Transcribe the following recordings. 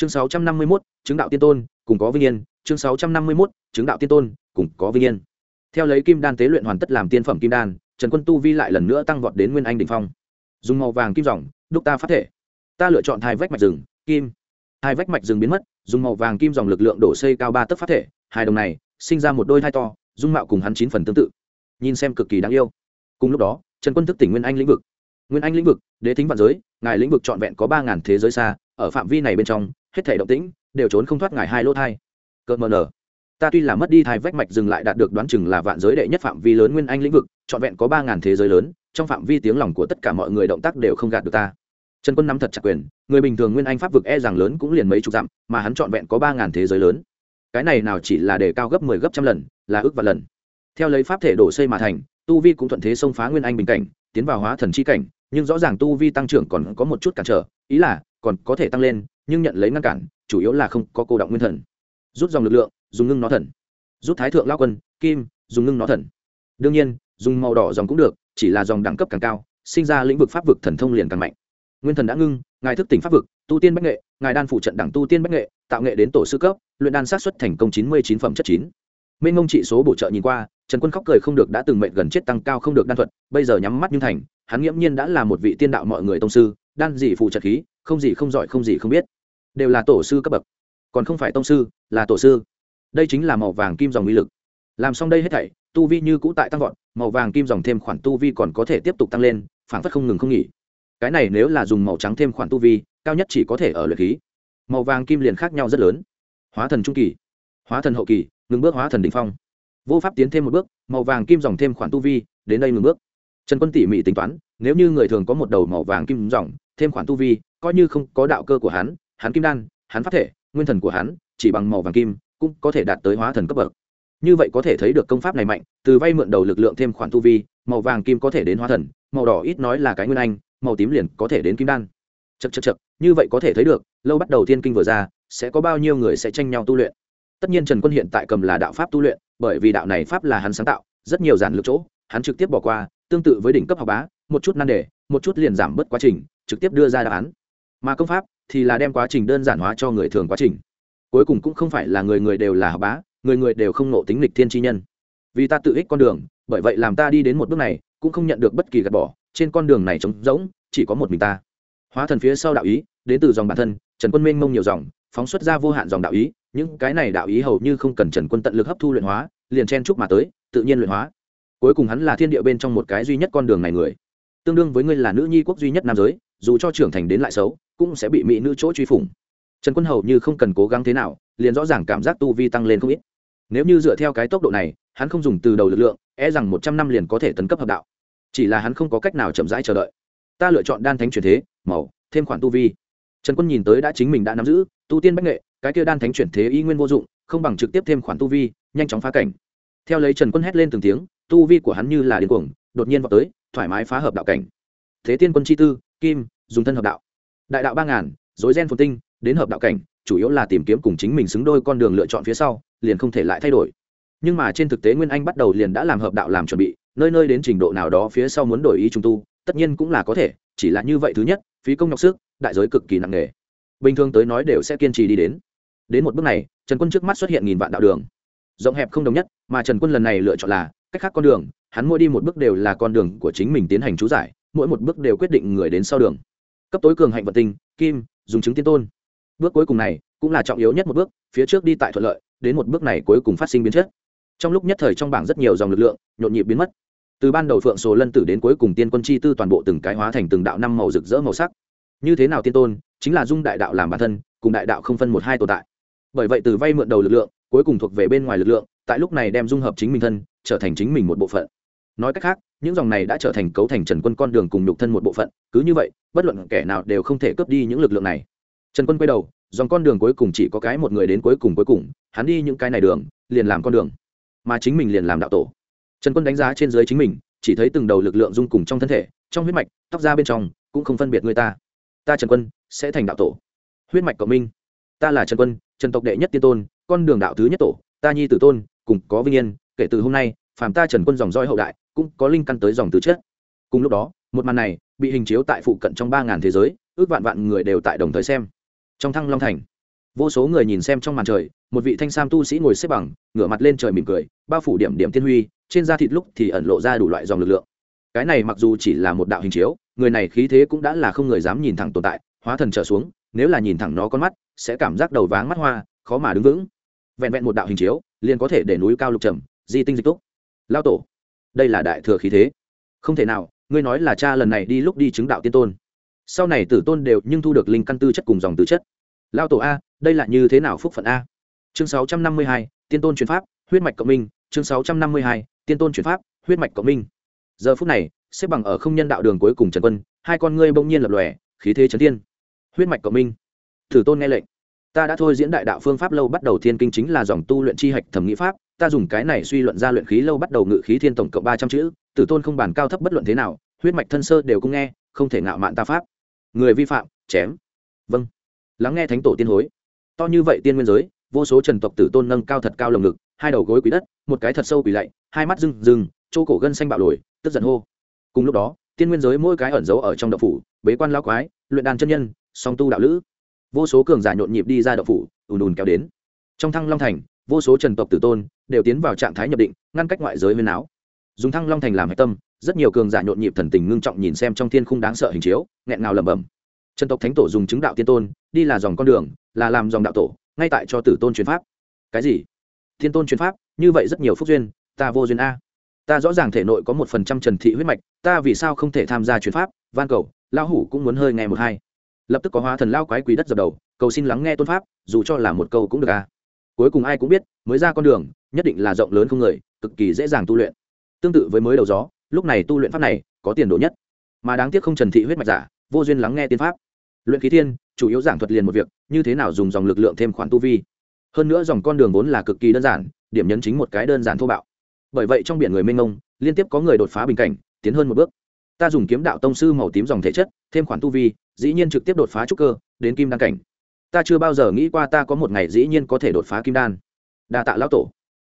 chương sáu trăm năm mươi mốt, chứng đạo tiên tôn, cùng có vinh yên. Chương sáu trăm năm mươi mốt, chứng đạo tiên tôn, cùng có vinh yên. Theo lấy kim đan tế luyện hoàn tất làm tiên phẩm kim đan, trần quân tu vi lại lần nữa tăng vọt đến nguyên anh đ ỉ n h phong. Dùng màu vàng kim dòng, đúc ta phát thể. Ta lựa chọn hai vách mạch rừng, kim. Hai vách mạch rừng biến mất, dùng màu vàng kim dòng lực lượng đổ xây cao ba tấc phát thể. Hai đồng này, sinh ra một đôi thai to, dung mạo cùng hắn chín phần tương tự. Nhìn xem cực kỳ đáng yêu. Cùng lúc đó, trần quân thức tỉnh nguyên anh lĩnh vực. Nguyên anh lĩnh vực, đế thính vạn giới, ngài lĩnh vực trọn vẹn có ba ngàn thế giới xa ở phạm vi này bên trong, hết thể động tĩnh đều trốn không thoát ngài hai lỗ thai. Cợt mờ nở ta tuy là mất đi thai vách mạch dừng lại đạt được đoán chừng là vạn giới đệ nhất phạm vi lớn nguyên anh lĩnh vực, trọn vẹn có ba ngàn thế giới lớn, trong phạm vi tiếng lòng của tất cả mọi người động tác đều không gạt được ta. Trần quân nắm thật chặt quyền, người bình thường nguyên anh pháp vực e rằng lớn cũng liền mấy chục dặm, mà hắn trọn vẹn có ba ngàn thế giới lớn. Cái này nào chỉ là đề cao gấp mười 10 gấp trăm lần, là ước và lần. Theo lấy pháp thể đổ xây mà thành, tu vi cũng thuận thế xông phá nguyên anh bình cảnh, tiến vào hóa thần chi cảnh nhưng rõ ràng tu vi tăng trưởng còn có một chút cản trở, ý là còn có thể tăng lên, nhưng nhận lấy ngăn cản, chủ yếu là không có cô động nguyên thần. Rút dòng lực lượng, dùng ngưng nó thần. Rút thái thượng lao quân, kim, dùng ngưng nó thần. Đương nhiên, dùng màu đỏ dòng cũng được, chỉ là dòng đẳng cấp càng cao, sinh ra lĩnh vực pháp vực thần thông liền càng mạnh. Nguyên thần đã ngưng, ngài thức tỉnh pháp vực, tu tiên bách nghệ, ngài đan phụ trận đẳng tu tiên bách nghệ, tạo nghệ đến tổ sư cấp, luyện đan sát xuất thành công chín mươi chín phẩm chất chín. Minh ngông trị số bổ trợ nhìn qua, trần quân khóc cười không được đã từng mệnh gần chết tăng cao không được đan thuật, bây giờ nhắm mắt nhưng thành hắn nghiễm nhiên đã là một vị tiên đạo mọi người tông sư đan gì phụ trợ khí, không gì không giỏi, không gì không biết. Đều là tổ sư cấp bậc, còn không phải tông sư, là tổ sư. Đây chính là màu vàng kim dòng uy lực. Làm xong đây hết thảy, tu vi như cũ tại tăng vọt, màu vàng kim dòng thêm khoản tu vi còn có thể tiếp tục tăng lên phản phất không ngừng không nghỉ. Cái này nếu là dùng màu trắng thêm khoản tu vi, cao nhất chỉ có thể ở luyện khí. Màu vàng kim liền khác nhau rất lớn. Hóa thần trung kỳ, hóa thần hậu kỳ, ngừng bước hóa thần đ ỉ n h phong. Vô pháp tiến thêm một bước, màu vàng kim dòng thêm khoản tu vi, đến đây ngừng bước trần quân tỉ mỉ tính toán, nếu như người thường có một đầu màu vàng kim dòng thêm khoản tu vi, coi như không có đạo cơ của hắn hắn kim đan, hắn phát thể, nguyên thần của hắn, chỉ bằng màu vàng kim, cũng có thể đạt tới hóa thần cấp bậc. Như vậy có thể thấy được công pháp này mạnh, từ vay mượn đầu lực lượng thêm khoản tu vi, màu vàng kim có thể đến hóa thần, màu đỏ ít nói là cái nguyên anh, màu tím liền có thể đến kim đan. Chật chật chật như vậy có thể thấy được, lâu bắt đầu thiên kinh vừa ra, sẽ có bao nhiêu người sẽ tranh nhau tu luyện. Tất nhiên trần quân hiện tại cầm là đạo pháp tu luyện, bởi vì đạo này pháp là hắn sáng tạo, rất nhiều giản lược chỗ, hắn trực tiếp bỏ qua tương tự với đỉnh cấp học bá, một chút nan đề, một chút liền giảm bớt quá trình, trực tiếp đưa ra đáp án. Mà công pháp thì là đem quá trình đơn giản hóa cho người thường quá trình. Cuối cùng cũng không phải là người người đều là học bá, người người đều không nộ tính lịch thiên chi nhân. Vì ta tự ích con đường, bởi vậy làm ta đi đến một bước này, cũng không nhận được bất kỳ gạt bỏ, trên con đường này trống rỗng, chỉ có một mình ta. Hóa thần phía sau đạo ý, đến từ dòng bản thân, trần quân minh mông nhiều dòng, phóng xuất ra vô hạn dòng đạo ý, những cái này đạo ý hầu như không cần trần quân tận lực hấp thu luyện hóa, liền chen chúc mà tới, tự nhiên luyện hóa cuối cùng hắn là thiên địa bên trong một cái duy nhất con đường này người. Tương đương với ngươi là nữ nhi quốc duy nhất nam giới, dù cho trưởng thành đến lại xấu, cũng sẽ bị mỹ nữ chỗ truy phủng. Trần quân hầu như không cần cố gắng thế nào, liền rõ ràng cảm giác tu vi tăng lên không ít. Nếu như dựa theo cái tốc độ này, hắn không dùng từ đầu lực lượng e rằng một trăm năm liền có thể tấn cấp hợp đạo. Chỉ là hắn không có cách nào chậm rãi chờ đợi. Ta lựa chọn đan thánh truyền thế, màu, thêm khoản tu vi. Trần quân nhìn tới đã chính mình đã nắm giữ, tu tiên bách nghệ, cái kia đan thánh chuyển thế y nguyên vô dụng, không bằng trực tiếp thêm khoản tu vi, nhanh chóng phá cảnh. Theo lấy trần quân hét lên từng tiếng tu vi của hắn như là điên cuồng, đột nhiên vào tới, thoải mái phá hợp đạo cảnh. Thế tiên quân chi tư, kim, dùng thân hợp đạo. Đại đạo ba ngàn dối gen phồn tinh, đến hợp đạo cảnh, chủ yếu là tìm kiếm cùng chính mình xứng đôi con đường lựa chọn phía sau, liền không thể lại thay đổi. Nhưng mà trên thực tế nguyên anh bắt đầu liền đã làm hợp đạo làm chuẩn bị, nơi nơi đến trình độ nào đó phía sau muốn đổi ý trung tu, tất nhiên cũng là có thể, chỉ là như vậy thứ nhất, phí công nhọc sức, đại giới cực kỳ nặng nề. Bình thường tới nói đều sẽ kiên trì đi đến. Đến một bước này, trần quân trước mắt xuất hiện nghìn vạn đạo đường. Rộng hẹp không đồng nhất, mà trần quân lần này lựa chọn là cách khác con đường, hắn mỗi đi một bước đều là con đường của chính mình tiến hành chú giải, mỗi một bước đều quyết định người đến sau đường. Cấp tối cường hạnh vận tinh, kim, dùng chứng tiên tôn. Bước cuối cùng này cũng là trọng yếu nhất một bước, phía trước đi tại thuận lợi, đến một bước này cuối cùng phát sinh biến chất. Trong lúc nhất thời trong bảng rất nhiều dòng lực lượng, nhộn nhịp biến mất. Từ ban đầu phượng số lân tử đến cuối cùng tiên quân chi tư toàn bộ từng cái hóa thành từng đạo năm màu rực rỡ màu sắc. Như thế nào tiên tôn, chính là dung đại đạo làm bản thân, cùng đại đạo không phân một hai tồn tại. Bởi vậy từ vay mượn đầu lực lượng, cuối cùng thuộc về bên ngoài lực lượng, tại lúc này đem dung hợp chính mình thân trở thành chính mình một bộ phận. Nói cách khác, những dòng này đã trở thành cấu thành trần quân con đường cùng nhục thân một bộ phận, cứ như vậy, bất luận kẻ nào đều không thể cướp đi những lực lượng này. Trần quân quay đầu, dòng con đường cuối cùng chỉ có cái một người đến cuối cùng cuối cùng, hắn đi những cái này đường, liền làm con đường. Mà chính mình liền làm đạo tổ. Trần quân đánh giá trên dưới chính mình, chỉ thấy từng đầu lực lượng dung cùng trong thân thể, trong huyết mạch, tóc ra bên trong, cũng không phân biệt người ta. Ta trần quân, sẽ thành đạo tổ. Huyết mạch cộng minh. Ta là trần quân, trần tộc đệ nhất tiên tôn, con đường đạo thứ nhất tổ. Ta nhi tử tôn, cùng có vinh yên kể từ hôm nay, phàm ta trần quân dòng roi hậu đại, cũng có linh căn tới dòng tứ chết cùng lúc đó, một màn này bị hình chiếu tại phụ cận trong ba ngàn thế giới, ước vạn vạn người đều tại đồng thời xem. Trong thăng long thành, vô số người nhìn xem trong màn trời, một vị thanh sam tu sĩ ngồi xếp bằng, ngửa mặt lên trời mỉm cười, bao phủ điểm điểm tiên huy, trên da thịt lúc thì ẩn lộ ra đủ loại dòng lực lượng. Cái này mặc dù chỉ là một đạo hình chiếu, người này khí thế cũng đã là không người dám nhìn thẳng tồn tại, hóa thần trở xuống, nếu là nhìn thẳng nó con mắt, sẽ cảm giác đầu váng mắt hoa, khó mà đứng vững. Vẹn vẹn một đạo hình chiếu, liền có thể để núi cao lục trầm di tinh dịch túc. Lao tổ, đây là đại thừa khí thế. Không thể nào, ngươi nói là cha lần này đi lúc đi chứng đạo tiên tôn. Sau này tử tôn đều nhưng thu được linh căn tư chất cùng dòng tư chất. Lao tổ a, đây là như thế nào phúc phận a? Chương sáu trăm năm mươi hai, tiên tôn chuyển pháp, huyết mạch cộng minh. Chương sáu trăm năm mươi hai, tiên tôn chuyển pháp, huyết mạch cộng minh. Giờ phút này, xếp bằng ở không nhân đạo đường cuối cùng trần quân, hai con ngươi bỗng nhiên lập lòe, khí thế trấn thiên. Huyết mạch cộng minh. Thử tôn nghe lệnh. Ta đã thôi diễn đại đạo phương pháp lâu, bắt đầu thiên kinh chính là dòng tu luyện chi hạch thẩm nghĩ pháp ta dùng cái này suy luận ra luyện khí lâu bắt đầu ngự khí thiên tổng cộng ba trăm chữ, tử tôn không bản cao thấp bất luận thế nào, huyết mạch thân sơ đều cũng nghe, không thể ngạo mạn ta pháp. Người vi phạm, chém. Vâng. Lắng nghe thánh tổ tiên hối. To như vậy tiên nguyên giới, vô số trần tộc tử tôn nâng cao thật cao lồng ngực, hai đầu gối quý đất, một cái thật sâu quỳ lạy, hai mắt rừng rừng chỗ cổ gân xanh bạo lồi, tức giận hô. Cùng lúc đó, tiên nguyên giới mỗi cái ẩn giấu ở trong đậu phủ, bế quan lao quái, luyện đàn chân nhân, song tu đạo lữ. Vô số cường giả nhộn nhịp đi ra đậu phủ, ùn ùn kéo đến. Trong thăng long thành, vô số trần tộc tử tôn đều tiến vào trạng thái nhập định, ngăn cách ngoại giới huyên áo dùng thăng long thành làm hạch tâm, rất nhiều cường giả nhộn nhịp thần tình ngưng trọng nhìn xem trong thiên khung đáng sợ hình chiếu, nghẹn ngào lẩm bẩm. Trần tộc thánh tổ dùng chứng đạo tiên tôn, đi là dòng con đường, là làm dòng đạo tổ, ngay tại cho tử tôn truyền pháp. Cái gì? Thiên tôn truyền pháp? Như vậy rất nhiều phúc duyên, ta vô duyên a. Ta rõ ràng thể nội có một phần trăm trần thị huyết mạch, ta vì sao không thể tham gia truyền pháp? Van cầu lao hủ cũng muốn hơi nghe một hai. Lập tức có hóa thần lao quái quý đất dập đầu, cầu xin lắng nghe tôn pháp, dù cho là một câu cũng được a cuối cùng ai cũng biết, mới ra con đường, nhất định là rộng lớn không người, cực kỳ dễ dàng tu luyện. Tương tự với mới đầu gió, lúc này tu luyện pháp này có tiền đồ nhất. Mà đáng tiếc không trần thị huyết mạch giả, vô duyên lắng nghe tiên pháp. Luyện khí thiên, chủ yếu giảng thuật liền một việc, như thế nào dùng dòng lực lượng thêm khoản tu vi. Hơn nữa dòng con đường vốn là cực kỳ đơn giản, điểm nhấn chính một cái đơn giản thô bạo. Bởi vậy trong biển người mênh mông, liên tiếp có người đột phá bình cảnh, tiến hơn một bước. Ta dùng kiếm đạo tông sư màu tím dòng thể chất, thêm khoản tu vi, dĩ nhiên trực tiếp đột phá trúc cơ, đến kim đăng cảnh ta chưa bao giờ nghĩ qua ta có một ngày dĩ nhiên có thể đột phá kim đan. Đa tạ lão tổ.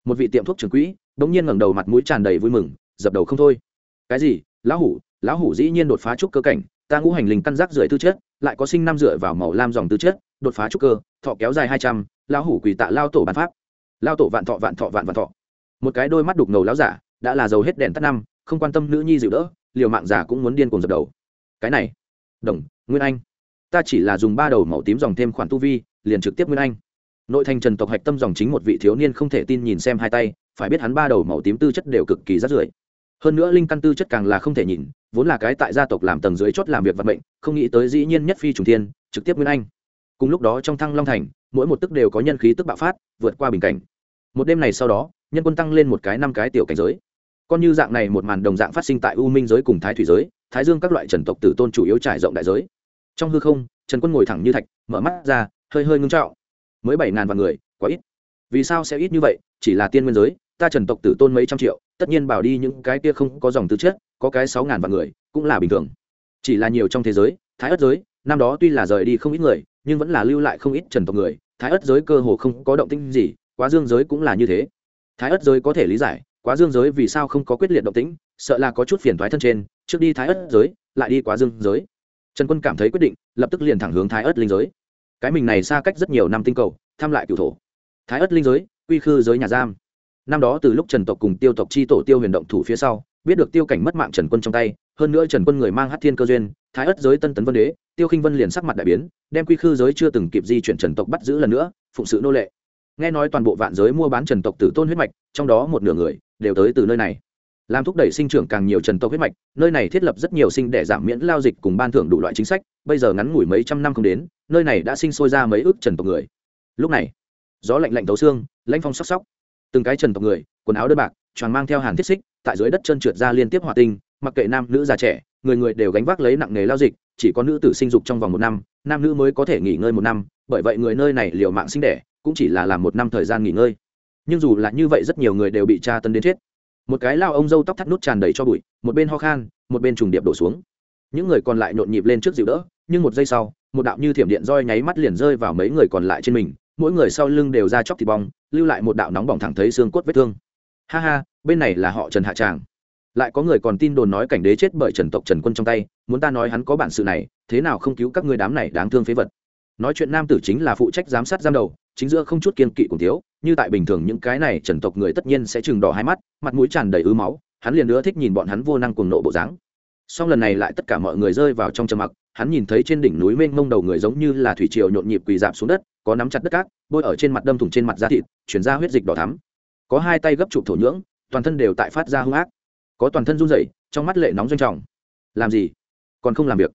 Một vị tiệm thuốc trường quỹ, đ ỗ n g nhiên ngẩng đầu mặt mũi tràn đầy vui mừng, dập đầu không thôi. Cái gì? Lão hủ lão hủ dĩ nhiên đột phá trúc cơ cảnh, ta ngũ hành linh căn giác rưỡi tư chất, lại có sinh năm dựa vào màu lam dòng tư chất, đột phá trúc cơ, thọ kéo dài hai trăm, lão hủ quỳ tạ lao tổ bàn pháp. Lao tổ vạn thọ vạn thọ, vạn vạn thọ. Một cái đôi mắt đục ngầu lão giả, đã là giàu hết đèn tắt năm, không quan tâm nữ nhi dịu đỡ, liều mạng giả cũng muốn điên cuồng dập đầu. Cái này. Đồng, nguyên anh ta chỉ là dùng ba đầu màu tím dòng thêm khoản tu vi, liền trực tiếp nguyên anh. Nội thành trần tộc hạch tâm dòng chính một vị thiếu niên không thể tin nhìn xem hai tay, phải biết hắn ba đầu màu tím tư chất đều cực kỳ rát rưởi. Hơn nữa linh căn tư chất càng là không thể nhìn, vốn là cái tại gia tộc làm tầng dưới chốt làm việc vận mệnh, không nghĩ tới dĩ nhiên nhất phi trùng thiên, trực tiếp nguyên anh. Cùng lúc đó trong thăng long thành, mỗi một tức đều có nhân khí tức bạo phát, vượt qua bình cảnh. Một đêm này sau đó, nhân quân tăng lên một cái năm cái tiểu cảnh giới. Còn như dạng này một màn đồng dạng phát sinh tại u minh giới cùng thái thủy giới, thái dương các loại trần tộc tử tôn chủ yếu trải rộng đại giới trong hư không, trần quân ngồi thẳng như thạch, mở mắt ra, hơi hơi ngưng trọng. Mới bảy ngàn vạn người, quá ít. Vì sao sẽ ít như vậy? Chỉ là tiên nguyên giới, ta trần tộc tử tôn mấy trăm triệu, tất nhiên bảo đi những cái kia không có dòng tư chất, có cái sáu ngàn vạn người, cũng là bình thường. Chỉ là nhiều trong thế giới, thái ất giới, năm đó tuy là rời đi không ít người, nhưng vẫn là lưu lại không ít trần tộc người. Thái ất giới cơ hồ không có động tĩnh gì, quá dương giới cũng là như thế. Thái ất giới có thể lý giải, quá dương giới vì sao không có quyết liệt động tĩnh, sợ là có chút phiền thoái thân trên. Trước đi thái ất giới, lại đi quá dương giới trần quân cảm thấy quyết định, lập tức liền thẳng hướng thái ất linh giới. Cái mình này xa cách rất nhiều năm tinh cầu thăm lại cựu thổ. Thái ất linh giới, quy khư giới nhà giam. Năm đó từ lúc trần tộc cùng tiêu tộc chi tổ tiêu huyền động thủ phía sau, biết được tiêu cảnh mất mạng trần quân trong tay, hơn nữa trần quân người mang hát thiên cơ duyên, thái ất giới tân tấn vân đế, tiêu khinh vân liền sắc mặt đại biến, đem quy khư giới chưa từng kịp di chuyển trần tộc bắt giữ lần nữa, phụng sự nô lệ. Nghe nói toàn bộ vạn giới mua bán trần tộc tử tôn huyết mạch, trong đó một nửa người, đều tới từ nơi này làm thúc đẩy sinh trưởng càng nhiều trần tộc huyết mạch, nơi này thiết lập rất nhiều sinh để giảm miễn lao dịch cùng ban thưởng đủ loại chính sách, bây giờ ngắn ngủi mấy trăm năm không đến, nơi này đã sinh sôi ra mấy ước trần tộc người. Lúc này, gió lạnh lạnh tấu xương, lãnh phong sóc sóc. Từng cái trần tộc người, quần áo đơn bạc tròn mang theo hàn thiết xích, tại dưới đất chân trượt ra liên tiếp hòa tinh, mặc kệ nam nữ già trẻ, người người đều gánh vác lấy nặng nghề lao dịch, chỉ có nữ tử sinh dục trong vòng một năm, nam nữ mới có thể nghỉ ngơi một năm, bởi vậy người nơi này liều mạng sinh đẻ, cũng chỉ là làm một năm thời gian nghỉ ngơi. Nhưng dù là như vậy rất nhiều người đều bị tra tấn đến chết một cái lao ông dâu tóc thắt nút tràn đầy cho bụi, một bên ho khan, một bên trùng điệp đổ xuống. Những người còn lại nhộn nhịp lên trước dịu đỡ, nhưng một giây sau, một đạo như thiểm điện roi nháy mắt liền rơi vào mấy người còn lại trên mình, mỗi người sau lưng đều ra chóc thịt bong, lưu lại một đạo nóng bỏng thẳng thấy xương cốt vết thương. Ha ha, bên này là họ trần hạ tràng. Lại có người còn tin đồn nói cảnh đế chết bởi trần tộc trần quân trong tay, muốn ta nói hắn có bản sự này, thế nào không cứu các ngươi đám này đáng thương phế vật. Nói chuyện nam tử chính là phụ trách giám sát giam đầu, chính giữa không chút kiên kỵ cùng thiếu như tại bình thường những cái này trần tộc người tất nhiên sẽ chừng đỏ hai mắt, mặt mũi tràn đầy ứ máu, hắn liền nữa thích nhìn bọn hắn vô năng cuồng nộ bộ dáng. Song lần này lại tất cả mọi người rơi vào trong trầm mặc, hắn nhìn thấy trên đỉnh núi mênh mông đầu người giống như là thủy triều nhộn nhịp quỳ dạp xuống đất, có nắm chặt đất cát, bôi ở trên mặt đâm thủng trên mặt da thịt, chuyển ra huyết dịch đỏ thắm. Có hai tay gấp chụp thổ nhưỡng, toàn thân đều tại phát ra hung ác. Có toàn thân run rẩy, trong mắt lệ nóng doanh trọng. Làm gì? Còn không làm việc.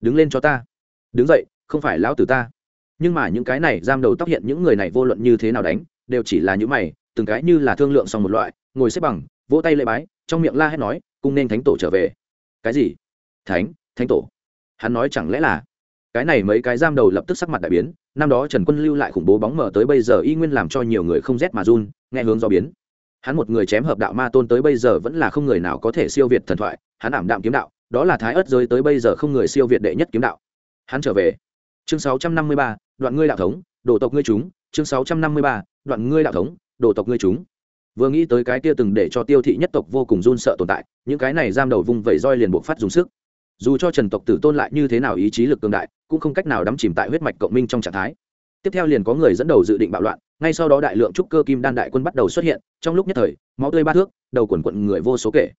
Đứng lên cho ta. Đứng dậy, không phải lão tử ta. Nhưng mà những cái này, giam đầu tóc hiện những người này vô luận như thế nào đánh đều chỉ là những mày từng cái như là thương lượng xong một loại ngồi xếp bằng vỗ tay lễ bái trong miệng la hét nói cung nên thánh tổ trở về. Cái gì? Thánh? Thánh tổ? Hắn nói chẳng lẽ là cái này mấy cái giam đầu lập tức sắc mặt đại biến năm đó trần quân lưu lại khủng bố bóng mở tới bây giờ y nguyên làm cho nhiều người không rét mà run nghe hướng do biến. Hắn một người chém hợp đạo ma tôn tới bây giờ vẫn là không người nào có thể siêu việt thần thoại hắn ảm đạm kiếm đạo đó là thái ớt giới tới bây giờ không người siêu việt đệ nhất kiếm đạo. Hắn trở về. Chương 653, đoạn ngươi đạo thống đồ tộc ngươi chúng chương 653, đoạn ngươi đạo thống, đồ tộc ngươi chúng. Vừa nghĩ tới cái kia từng để cho tiêu thị nhất tộc vô cùng run sợ tồn tại, những cái này giam đầu vung vẩy roi liền buộc phát dùng sức. Dù cho trần tộc tử tôn lại như thế nào ý chí lực cường đại, cũng không cách nào đắm chìm tại huyết mạch cộng minh trong trạng thái. Tiếp theo liền có người dẫn đầu dự định bạo loạn, ngay sau đó đại lượng trúc cơ kim đan đại quân bắt đầu xuất hiện, trong lúc nhất thời, máu tươi ba thước, đầu quần quận người vô số kể.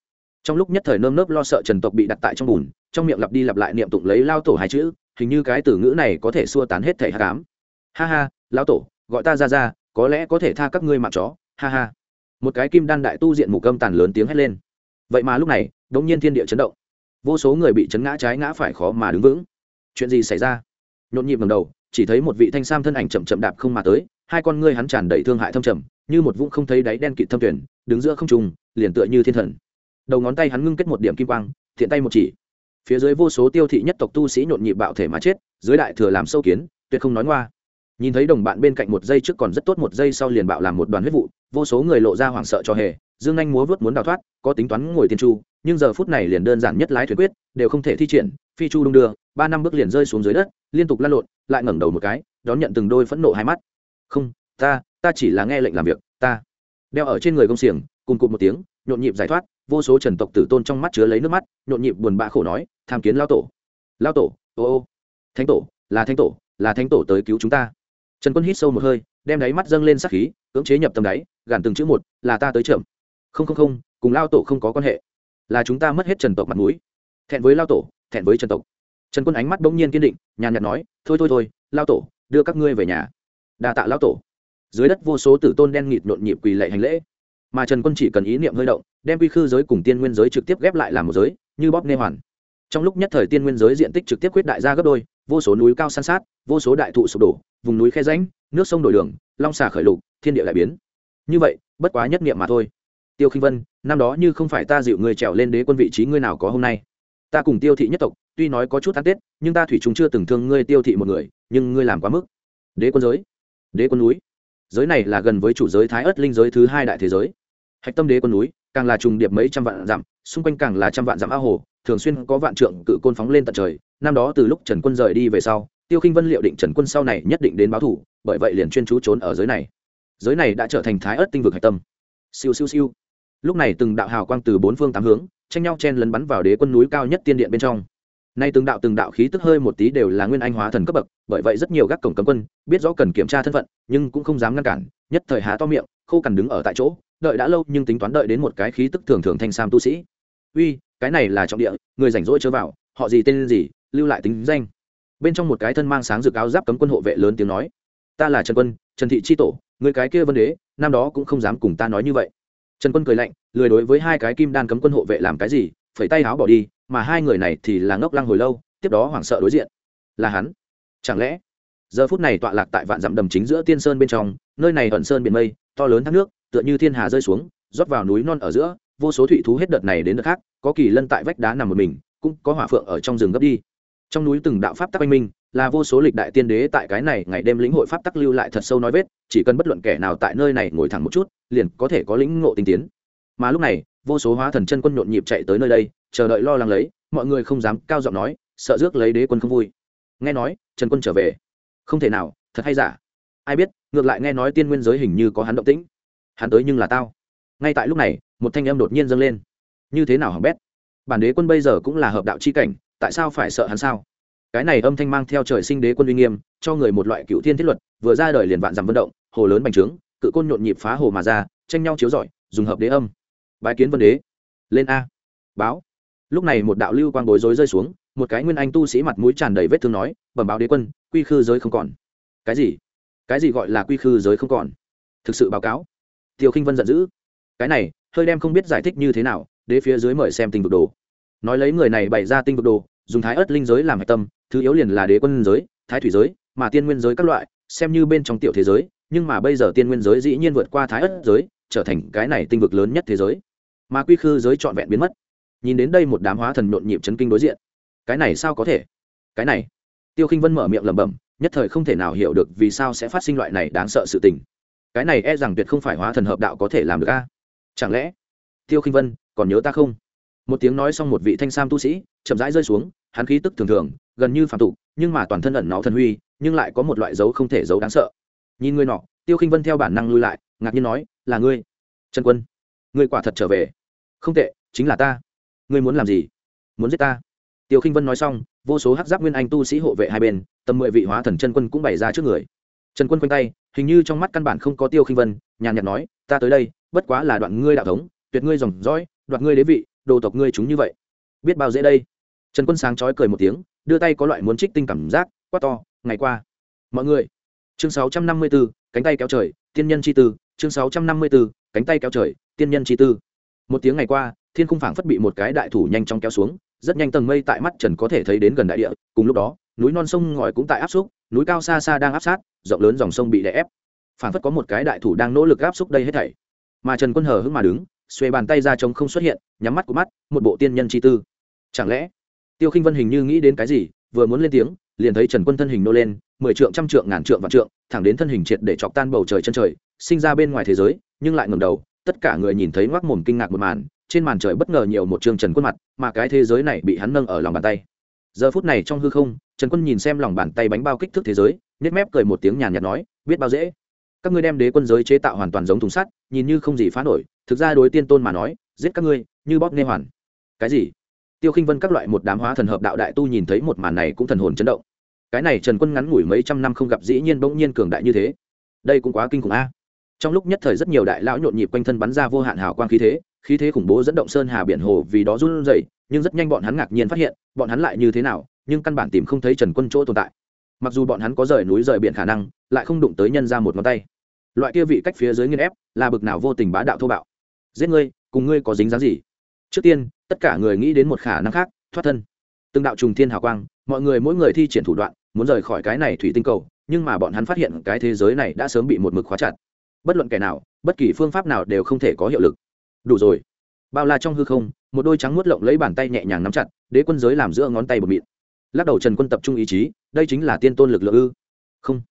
Trong lúc nhất thời nơm nớp lo sợ trần tộc bị đặt tại trong bùn, trong miệng lặp đi lặp lại niệm tụng lấy lao tổ hai chữ, hình như cái từ ngữ này có thể xua tán hết thể hạ cám ha ha, lao tổ, gọi ta ra ra có lẽ có thể tha các ngươi mạng chó, ha ha. Một cái kim đan đại tu diện mù câm tàn lớn tiếng hét lên. Vậy mà lúc này đ ỗ n g nhiên thiên địa chấn động. Vô số người bị chấn ngã trái ngã phải khó mà đứng vững. Chuyện gì xảy ra? Nhộn nhịp ngầm đầu, chỉ thấy một vị thanh sam thân ảnh chậm chậm đạp không mà tới, hai con ngươi hắn tràn đầy thương hại thâm trầm, như một vũng không thấy đáy đen kịt thâm tuyển đứng giữa không trùng liền tựa như thiên thần. Đầu ngón tay hắn ngưng kết một điểm kim quang, thiện tay một chỉ. Phía dưới vô số tiêu thị nhất tộc tu sĩ nhộn nhịp bạo thể mà chết, dưới đại thừa làm sâu kiến, tuyệt không nói ngoa nhìn thấy đồng bạn bên cạnh một giây trước còn rất tốt, một giây sau liền bạo làm một đoàn huyết vụ, vô số người lộ ra hoảng sợ cho hề. Dương anh múa vớt muốn đào thoát, có tính toán ngồi tiên chu, nhưng giờ phút này liền đơn giản nhất lái thuyền quyết, đều không thể thi triển, phi chu đung đưa, ba năm bước liền rơi xuống dưới đất, liên tục lăn lộn, lại ngẩng đầu một cái, đón nhận từng đôi phẫn nộ hai mắt. Không, ta ta chỉ là nghe lệnh làm việc, ta. Đeo ở trên người công xiềng, cùng cụt một tiếng, nhộn nhịp giải thoát, vô số trần tộc tử tôn trong mắt chứa lấy nước mắt, nhộn nhịp buồn bã khổ nói, tham kiến lao tổ. Lao tổ, ô ô, thánh tổ, là thánh tổ, là thánh tổ tới cứu chúng ta trần quân hít sâu một hơi, đem đáy mắt dâng lên sắc khí, cưỡng chế nhập tầm đáy, gàn từng chữ một, là ta tới chậm không không không, cùng lao tổ không có quan hệ. Là chúng ta mất hết trần tộc mặt mũi. Thẹn với lao tổ, thẹn với trần tộc. Trần quân ánh mắt bỗng nhiên kiên định, nhàn nhạt nói, thôi thôi thôi, lao tổ, đưa các ngươi về nhà. Đa tạ lao tổ. Dưới đất vô số tử tôn đen nghịt nhộn nhịp quỳ lệ hành lễ. Mà trần quân chỉ cần ý niệm hơi động, đem quy khư giới cùng tiên nguyên giới trực tiếp ghép lại làm một giới, như bóp nê hoàn. Trong lúc nhất thời tiên nguyên giới diện tích trực tiếp quyết đại ra gấp đôi vô số núi cao san sát, vô số đại thụ sụp đổ, vùng núi khe ránh nước sông đổi đường, long xà khởi lục, thiên địa lại biến. Như vậy, bất quá nhất niệm mà thôi. Tiêu khinh vân, năm đó như không phải ta dịu người trèo lên đế quân vị trí ngươi nào có hôm nay. Ta cùng tiêu thị nhất tộc, tuy nói có chút ăn tết, nhưng ta thủy chúng chưa từng thương ngươi tiêu thị một người, nhưng ngươi làm quá mức. Đế quân giới, đế quân núi. Giới này là gần với chủ giới thái ất linh giới thứ hai đại thế giới. Hạch tâm đế quân núi, càng là trùng điệp mấy trăm vạn dặm, xung quanh càng là trăm vạn dặm ao hồ, thường xuyên có vạn trượng cự côn phóng lên tận trời năm đó từ lúc trần quân rời đi về sau, tiêu khinh vân liệu định trần quân sau này nhất định đến báo thủ, bởi vậy liền chuyên chú trốn ở giới này. Giới này đã trở thành thái ớt tinh vực hạch tâm. Siêu siêu siêu. Lúc này từng đạo hào quang từ bốn phương tám hướng, tranh nhau chen lấn bắn vào đế quân núi cao nhất tiên điện bên trong. Nay từng đạo từng đạo khí tức hơi một tí đều là nguyên anh hóa thần cấp bậc, bởi vậy rất nhiều gác cổng cấm quân biết rõ cần kiểm tra thân phận, nhưng cũng không dám ngăn cản, nhất thời há to miệng, khô cằn đứng ở tại chỗ, đợi đã lâu nhưng tính toán đợi đến một cái khí tức thường thường thanh sam tu sĩ. Uy, cái này là trọng địa, người rảnh rỗi chớ vào, họ gì tên gì lưu lại tính danh. Bên trong một cái thân mang sáng rực áo giáp cấm quân hộ vệ lớn tiếng nói, ta là trần quân, trần thị tri tổ, người cái kia vân đế, năm đó cũng không dám cùng ta nói như vậy. Trần quân cười lạnh, lười đối với hai cái kim đan cấm quân hộ vệ làm cái gì, phẩy tay áo bỏ đi, mà hai người này thì là ngốc lăng hồi lâu, tiếp đó hoảng sợ đối diện. Là hắn? Chẳng lẽ? Giờ phút này tọa lạc tại vạn dặm đầm chính giữa tiên sơn bên trong, nơi này ẩn sơn biển mây, to lớn thác nước, tựa như thiên hà rơi xuống, rót vào núi non ở giữa, vô số thủy thú hết đợt này đến đợt khác, có kỳ lân tại vách đá nằm một mình, cũng có hỏa phượng ở trong rừng gấp đi trong núi từng đạo pháp tắc anh minh, là vô số lịch đại tiên đế tại cái này ngày đêm lĩnh hội pháp tắc lưu lại thật sâu nói vết, chỉ cần bất luận kẻ nào tại nơi này ngồi thẳng một chút, liền có thể có lĩnh ngộ tinh tiến. Mà lúc này, vô số hóa thần chân quân nhộn nhịp chạy tới nơi đây, chờ đợi lo lắng lấy, mọi người không dám cao giọng nói, sợ rước lấy đế quân không vui. Nghe nói trần quân trở về. Không thể nào, thật hay giả? Ai biết, ngược lại nghe nói tiên nguyên giới hình như có hắn động tĩnh. Hắn tới nhưng là tao. Ngay tại lúc này, một thanh âm đột nhiên dâng lên. Như thế nào hỏng bét? Bản đế quân bây giờ cũng là hợp đạo c h i cảnh tại sao phải sợ hắn sao? Cái này âm thanh mang theo trời sinh đế quân uy nghiêm, cho người một loại cựu thiên thiết luật, vừa ra đời liền vạn dằm vận động, hồ lớn bành trướng, cự côn nhộn nhịp phá hồ mà ra, tranh nhau chiếu rọi, dùng hợp đế âm. Bái kiến vân đế. Lên a. Báo. Lúc này một đạo lưu quang bối rối rơi xuống, một cái nguyên anh tu sĩ mặt mũi tràn đầy vết thương nói, bẩm báo đế quân, quy khư giới không còn. Cái gì? Cái gì gọi là quy khư giới không còn? Thực sự báo cáo. Tiêu khinh vân giận dữ. Cái này, hơi đem không biết giải thích như thế nào, đế phía dưới mời xem tinh vực đồ. Nói lấy người này bày ra tinh vực đồ dùng thái ớt linh giới làm hạch tâm, thứ yếu liền là đế quân giới, thái thủy giới, mà tiên nguyên giới các loại, xem như bên trong tiểu thế giới, nhưng mà bây giờ tiên nguyên giới dĩ nhiên vượt qua thái ớt giới, trở thành cái này tinh vực lớn nhất thế giới. Mà quy khư giới trọn vẹn biến mất. Nhìn đến đây một đám hóa thần nhộn nhịp chấn kinh đối diện. Cái này sao có thể? Cái này. Tiêu khinh vân mở miệng lẩm bẩm, nhất thời không thể nào hiểu được vì sao sẽ phát sinh loại này đáng sợ sự tình. Cái này e rằng tuyệt không phải hóa thần hợp đạo có thể làm được a. Chẳng lẽ? Tiêu khinh vân, còn nhớ ta không? Một tiếng nói xong một vị thanh sam tu sĩ, chậm rãi rơi xuống, hắn khí tức thường thường, gần như phạm tục, nhưng mà toàn thân ẩn nó thần huy, nhưng lại có một loại dấu không thể giấu đáng sợ. Nhìn người nọ, tiêu khinh vân theo bản năng lui lại, ngạc nhiên nói, là ngươi. Trần quân, ngươi quả thật trở về. Không tệ, chính là ta. Ngươi muốn làm gì? Muốn giết ta. Tiêu khinh vân nói xong, vô số hắc giáp nguyên anh tu sĩ hộ vệ hai bên, tầm mười vị hóa thần chân quân cũng bày ra trước người. Trần quân quanh tay, hình như trong mắt căn bản không có tiêu khinh vân, nhàn nhạt nói, ta tới đây, bất quá là đoạn ngươi đạo thống, tuyệt ngươi dòng dõi, đoạt ngươi đế vị đồ tộc ngươi chúng như vậy. Biết bao dễ đây? Trần quân sáng chói cười một tiếng đưa tay có loại muốn trích tinh cảm giác quát to ngày qua. Mọi người chương 654, cánh tay kéo trời tiên nhân chi tư chương 654, cánh tay kéo trời tiên nhân chi tư. Một tiếng ngày qua thiên khung phảng phất bị một cái đại thủ nhanh chóng kéo xuống rất nhanh tầng mây tại mắt trần có thể thấy đến gần đại địa cùng lúc đó núi non sông ngòi cũng tại áp xúc núi cao xa xa đang áp sát rộng lớn dòng sông bị đè ép. Phảng phất có một cái đại thủ đang nỗ lực áp xúc đây hết thảy. Mà trần quân hờ hững mà đứng xuê bàn tay ra trống không xuất hiện, nhắm mắt của mắt, một bộ tiên nhân chi tư. Chẳng lẽ, tiêu khinh vân hình như nghĩ đến cái gì, vừa muốn lên tiếng, liền thấy trần quân thân hình nô lên, mười trượng, trăm trượng, ngàn trượng, vạn trượng, thẳng đến thân hình triệt để chọc tan bầu trời chân trời, sinh ra bên ngoài thế giới, nhưng lại ngầm đầu, tất cả người nhìn thấy ngoác mồm kinh ngạc một màn, trên màn trời bất ngờ nhiều một trường trần quân mặt, mà cái thế giới này bị hắn nâng ở lòng bàn tay. Giờ phút này trong hư không, trần quân nhìn xem lòng bàn tay bánh bao kích thước thế giới nếp mép cười một tiếng nhàn nhạt nói, biết bao dễ. Các ngươi đem đế quân giới chế tạo hoàn toàn giống thùng sắt, nhìn như không gì phá nổi thực ra đối tiên tôn mà nói, giết các ngươi, như bóp nghe hoàn. Cái gì? Tiêu khinh vân các loại một đám hóa thần hợp đạo đại tu nhìn thấy một màn này cũng thần hồn chấn động. Cái này trần quân ngắn ngủi mấy trăm năm không gặp dĩ nhiên bỗng nhiên cường đại như thế. Đây cũng quá kinh khủng a. Trong lúc nhất thời rất nhiều đại lão nhộn nhịp quanh thân bắn ra vô hạn hào quang khí thế khí thế khủng bố dẫn động sơn hà biển hồ vì đó run rẩy, nhưng rất nhanh bọn hắn ngạc nhiên phát hiện, bọn hắn lại như thế nào, nhưng căn bản tìm không thấy trần quân chỗ tồn tại. Mặc dù bọn hắn có rời núi rời biển khả năng, lại không đụng tới nhân ra một ngón tay. Loại kia vị cách phía dưới nghiên ép, là bực nào vô tình bá đạo thô bạo giết ngươi, cùng ngươi có dính dáng gì? Trước tiên, tất cả người nghĩ đến một khả năng khác, thoát thân. Từng đạo trùng thiên hào quang, mọi người mỗi người thi triển thủ đoạn, muốn rời khỏi cái này thủy tinh cầu, nhưng mà bọn hắn phát hiện cái thế giới này đã sớm bị một mực khóa chặt. Bất luận kẻ nào, bất kỳ phương pháp nào đều không thể có hiệu lực. Đủ rồi. Bao la trong hư không, một đôi trắng muốt lộng lấy bàn tay nhẹ nhàng nắm chặt, đế quân giới làm giữa ngón tay bột mịn. Lắc đầu trần quân tập trung ý chí, đây chính là tiên tôn lực lượng ư? Không.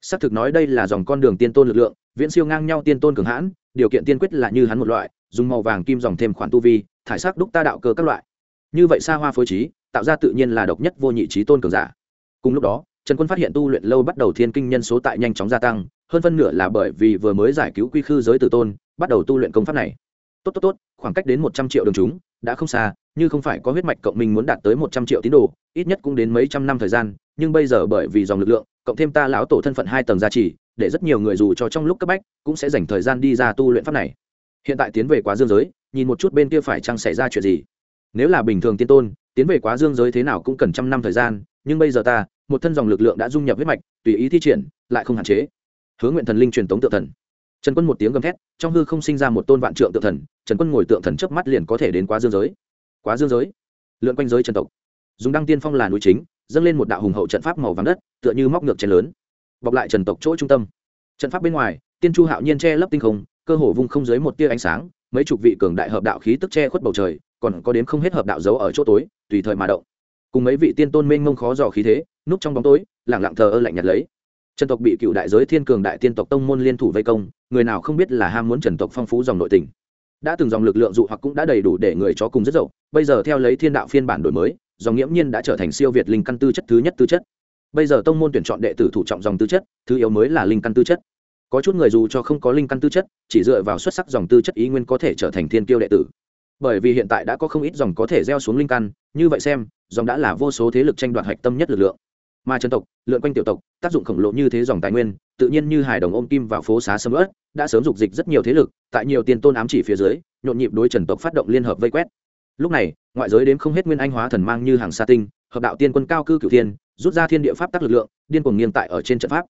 Xác thực nói đây là dòng con đường tiên tôn lực lượng, viễn siêu ngang nhau tiên tôn cường hãn điều kiện tiên quyết là như hắn một loại, dùng màu vàng kim dòng thêm khoản tu vi, thải sắc đúc ta đạo cơ các loại. Như vậy xa hoa phối trí, tạo ra tự nhiên là độc nhất vô nhị trí tôn cường giả. Cùng lúc đó, trần quân phát hiện tu luyện lâu bắt đầu thiên kinh nhân số tại nhanh chóng gia tăng, hơn phân nửa là bởi vì vừa mới giải cứu quy khư giới tử tôn, bắt đầu tu luyện công pháp này. Tốt tốt tốt, khoảng cách đến một trăm triệu đường chúng, đã không xa, như không phải có huyết mạch cộng minh muốn đạt tới một trăm triệu tín đồ, ít nhất cũng đến mấy trăm năm thời gian, nhưng bây giờ bởi vì dòng lực lượng, cộng thêm ta lão tổ thân phận hai tầng gia trì để rất nhiều người dù cho trong lúc cấp bách cũng sẽ dành thời gian đi ra tu luyện pháp này. Hiện tại tiến về quá dương giới, nhìn một chút bên kia phải chăng xảy ra chuyện gì. Nếu là bình thường tiên tôn, tiến về quá dương giới thế nào cũng cần trăm năm thời gian, nhưng bây giờ ta, một thân dòng lực lượng đã dung nhập huyết mạch, tùy ý thi triển, lại không hạn chế. Hướng nguyện thần linh truyền tống tự thần. Trần quân một tiếng gầm thét, trong hư không sinh ra một tôn vạn trượng tự thần, trần quân ngồi tượng thần chớp mắt liền có thể đến quá dương giới. Quá dương giới? Lượn quanh giới trần tộc. Dùng đăng tiên phong là núi chính, dâng lên một đạo hùng hậu trận pháp màu vàng đất, tựa như móc ngược chén lớn bọc lại trần tộc chỗ trung tâm. Trận pháp bên ngoài, tiên chu hạo nhiên che lấp tinh không, cơ hồ vung không dưới một tia ánh sáng, mấy chục vị cường đại hợp đạo khí tức che khuất bầu trời, còn có đến không hết hợp đạo giấu ở chỗ tối, tùy thời mà động. Cùng mấy vị tiên tôn mênh mông khó dò khí thế, núp trong bóng tối lẳng lặng thờ ơ lạnh nhạt lấy. Trần tộc bị cựu đại giới thiên cường đại tiên tộc tông môn liên thủ vây công, người nào không biết là ham muốn trần tộc phong phú dòng nội tình. Đã từng dòng lực lượng dụ hoặc cũng đã đầy đủ để người chó cùng rất dậu, bây giờ theo lấy thiên đạo phiên bản đổi mới, dòng nghiễm nhiên đã trở thành siêu việt linh căn tư chất thứ nhất tư chất bây giờ tông môn tuyển chọn đệ tử thủ trọng dòng tư chất, thứ yếu mới là linh căn tư chất. Có chút người dù cho không có linh căn tư chất, chỉ dựa vào xuất sắc dòng tư chất ý nguyên có thể trở thành thiên kiêu đệ tử. Bởi vì hiện tại đã có không ít dòng có thể gieo xuống linh căn, như vậy xem, dòng đã là vô số thế lực tranh đoạt hạch tâm nhất lực lượng. Mà chân tộc, lượn quanh tiểu tộc, tác dụng khổng lồ như thế dòng tài nguyên, tự nhiên như hải đồng ôm kim vào phố xá sâm ớt đã sớm dục dịch rất nhiều thế lực, tại nhiều tiền tôn ám chỉ phía dưới, nhộn nhịp đối trần tộc phát động liên hợp vây quét. Lúc này, ngoại giới đến không hết nguyên anh hóa thần mang như hàng sa tinh, hợp đạo tiên quân cao cư cửu thiên rút ra thiên địa pháp tác lực lượng, điên cuồng nghiêng tại ở trên trận pháp.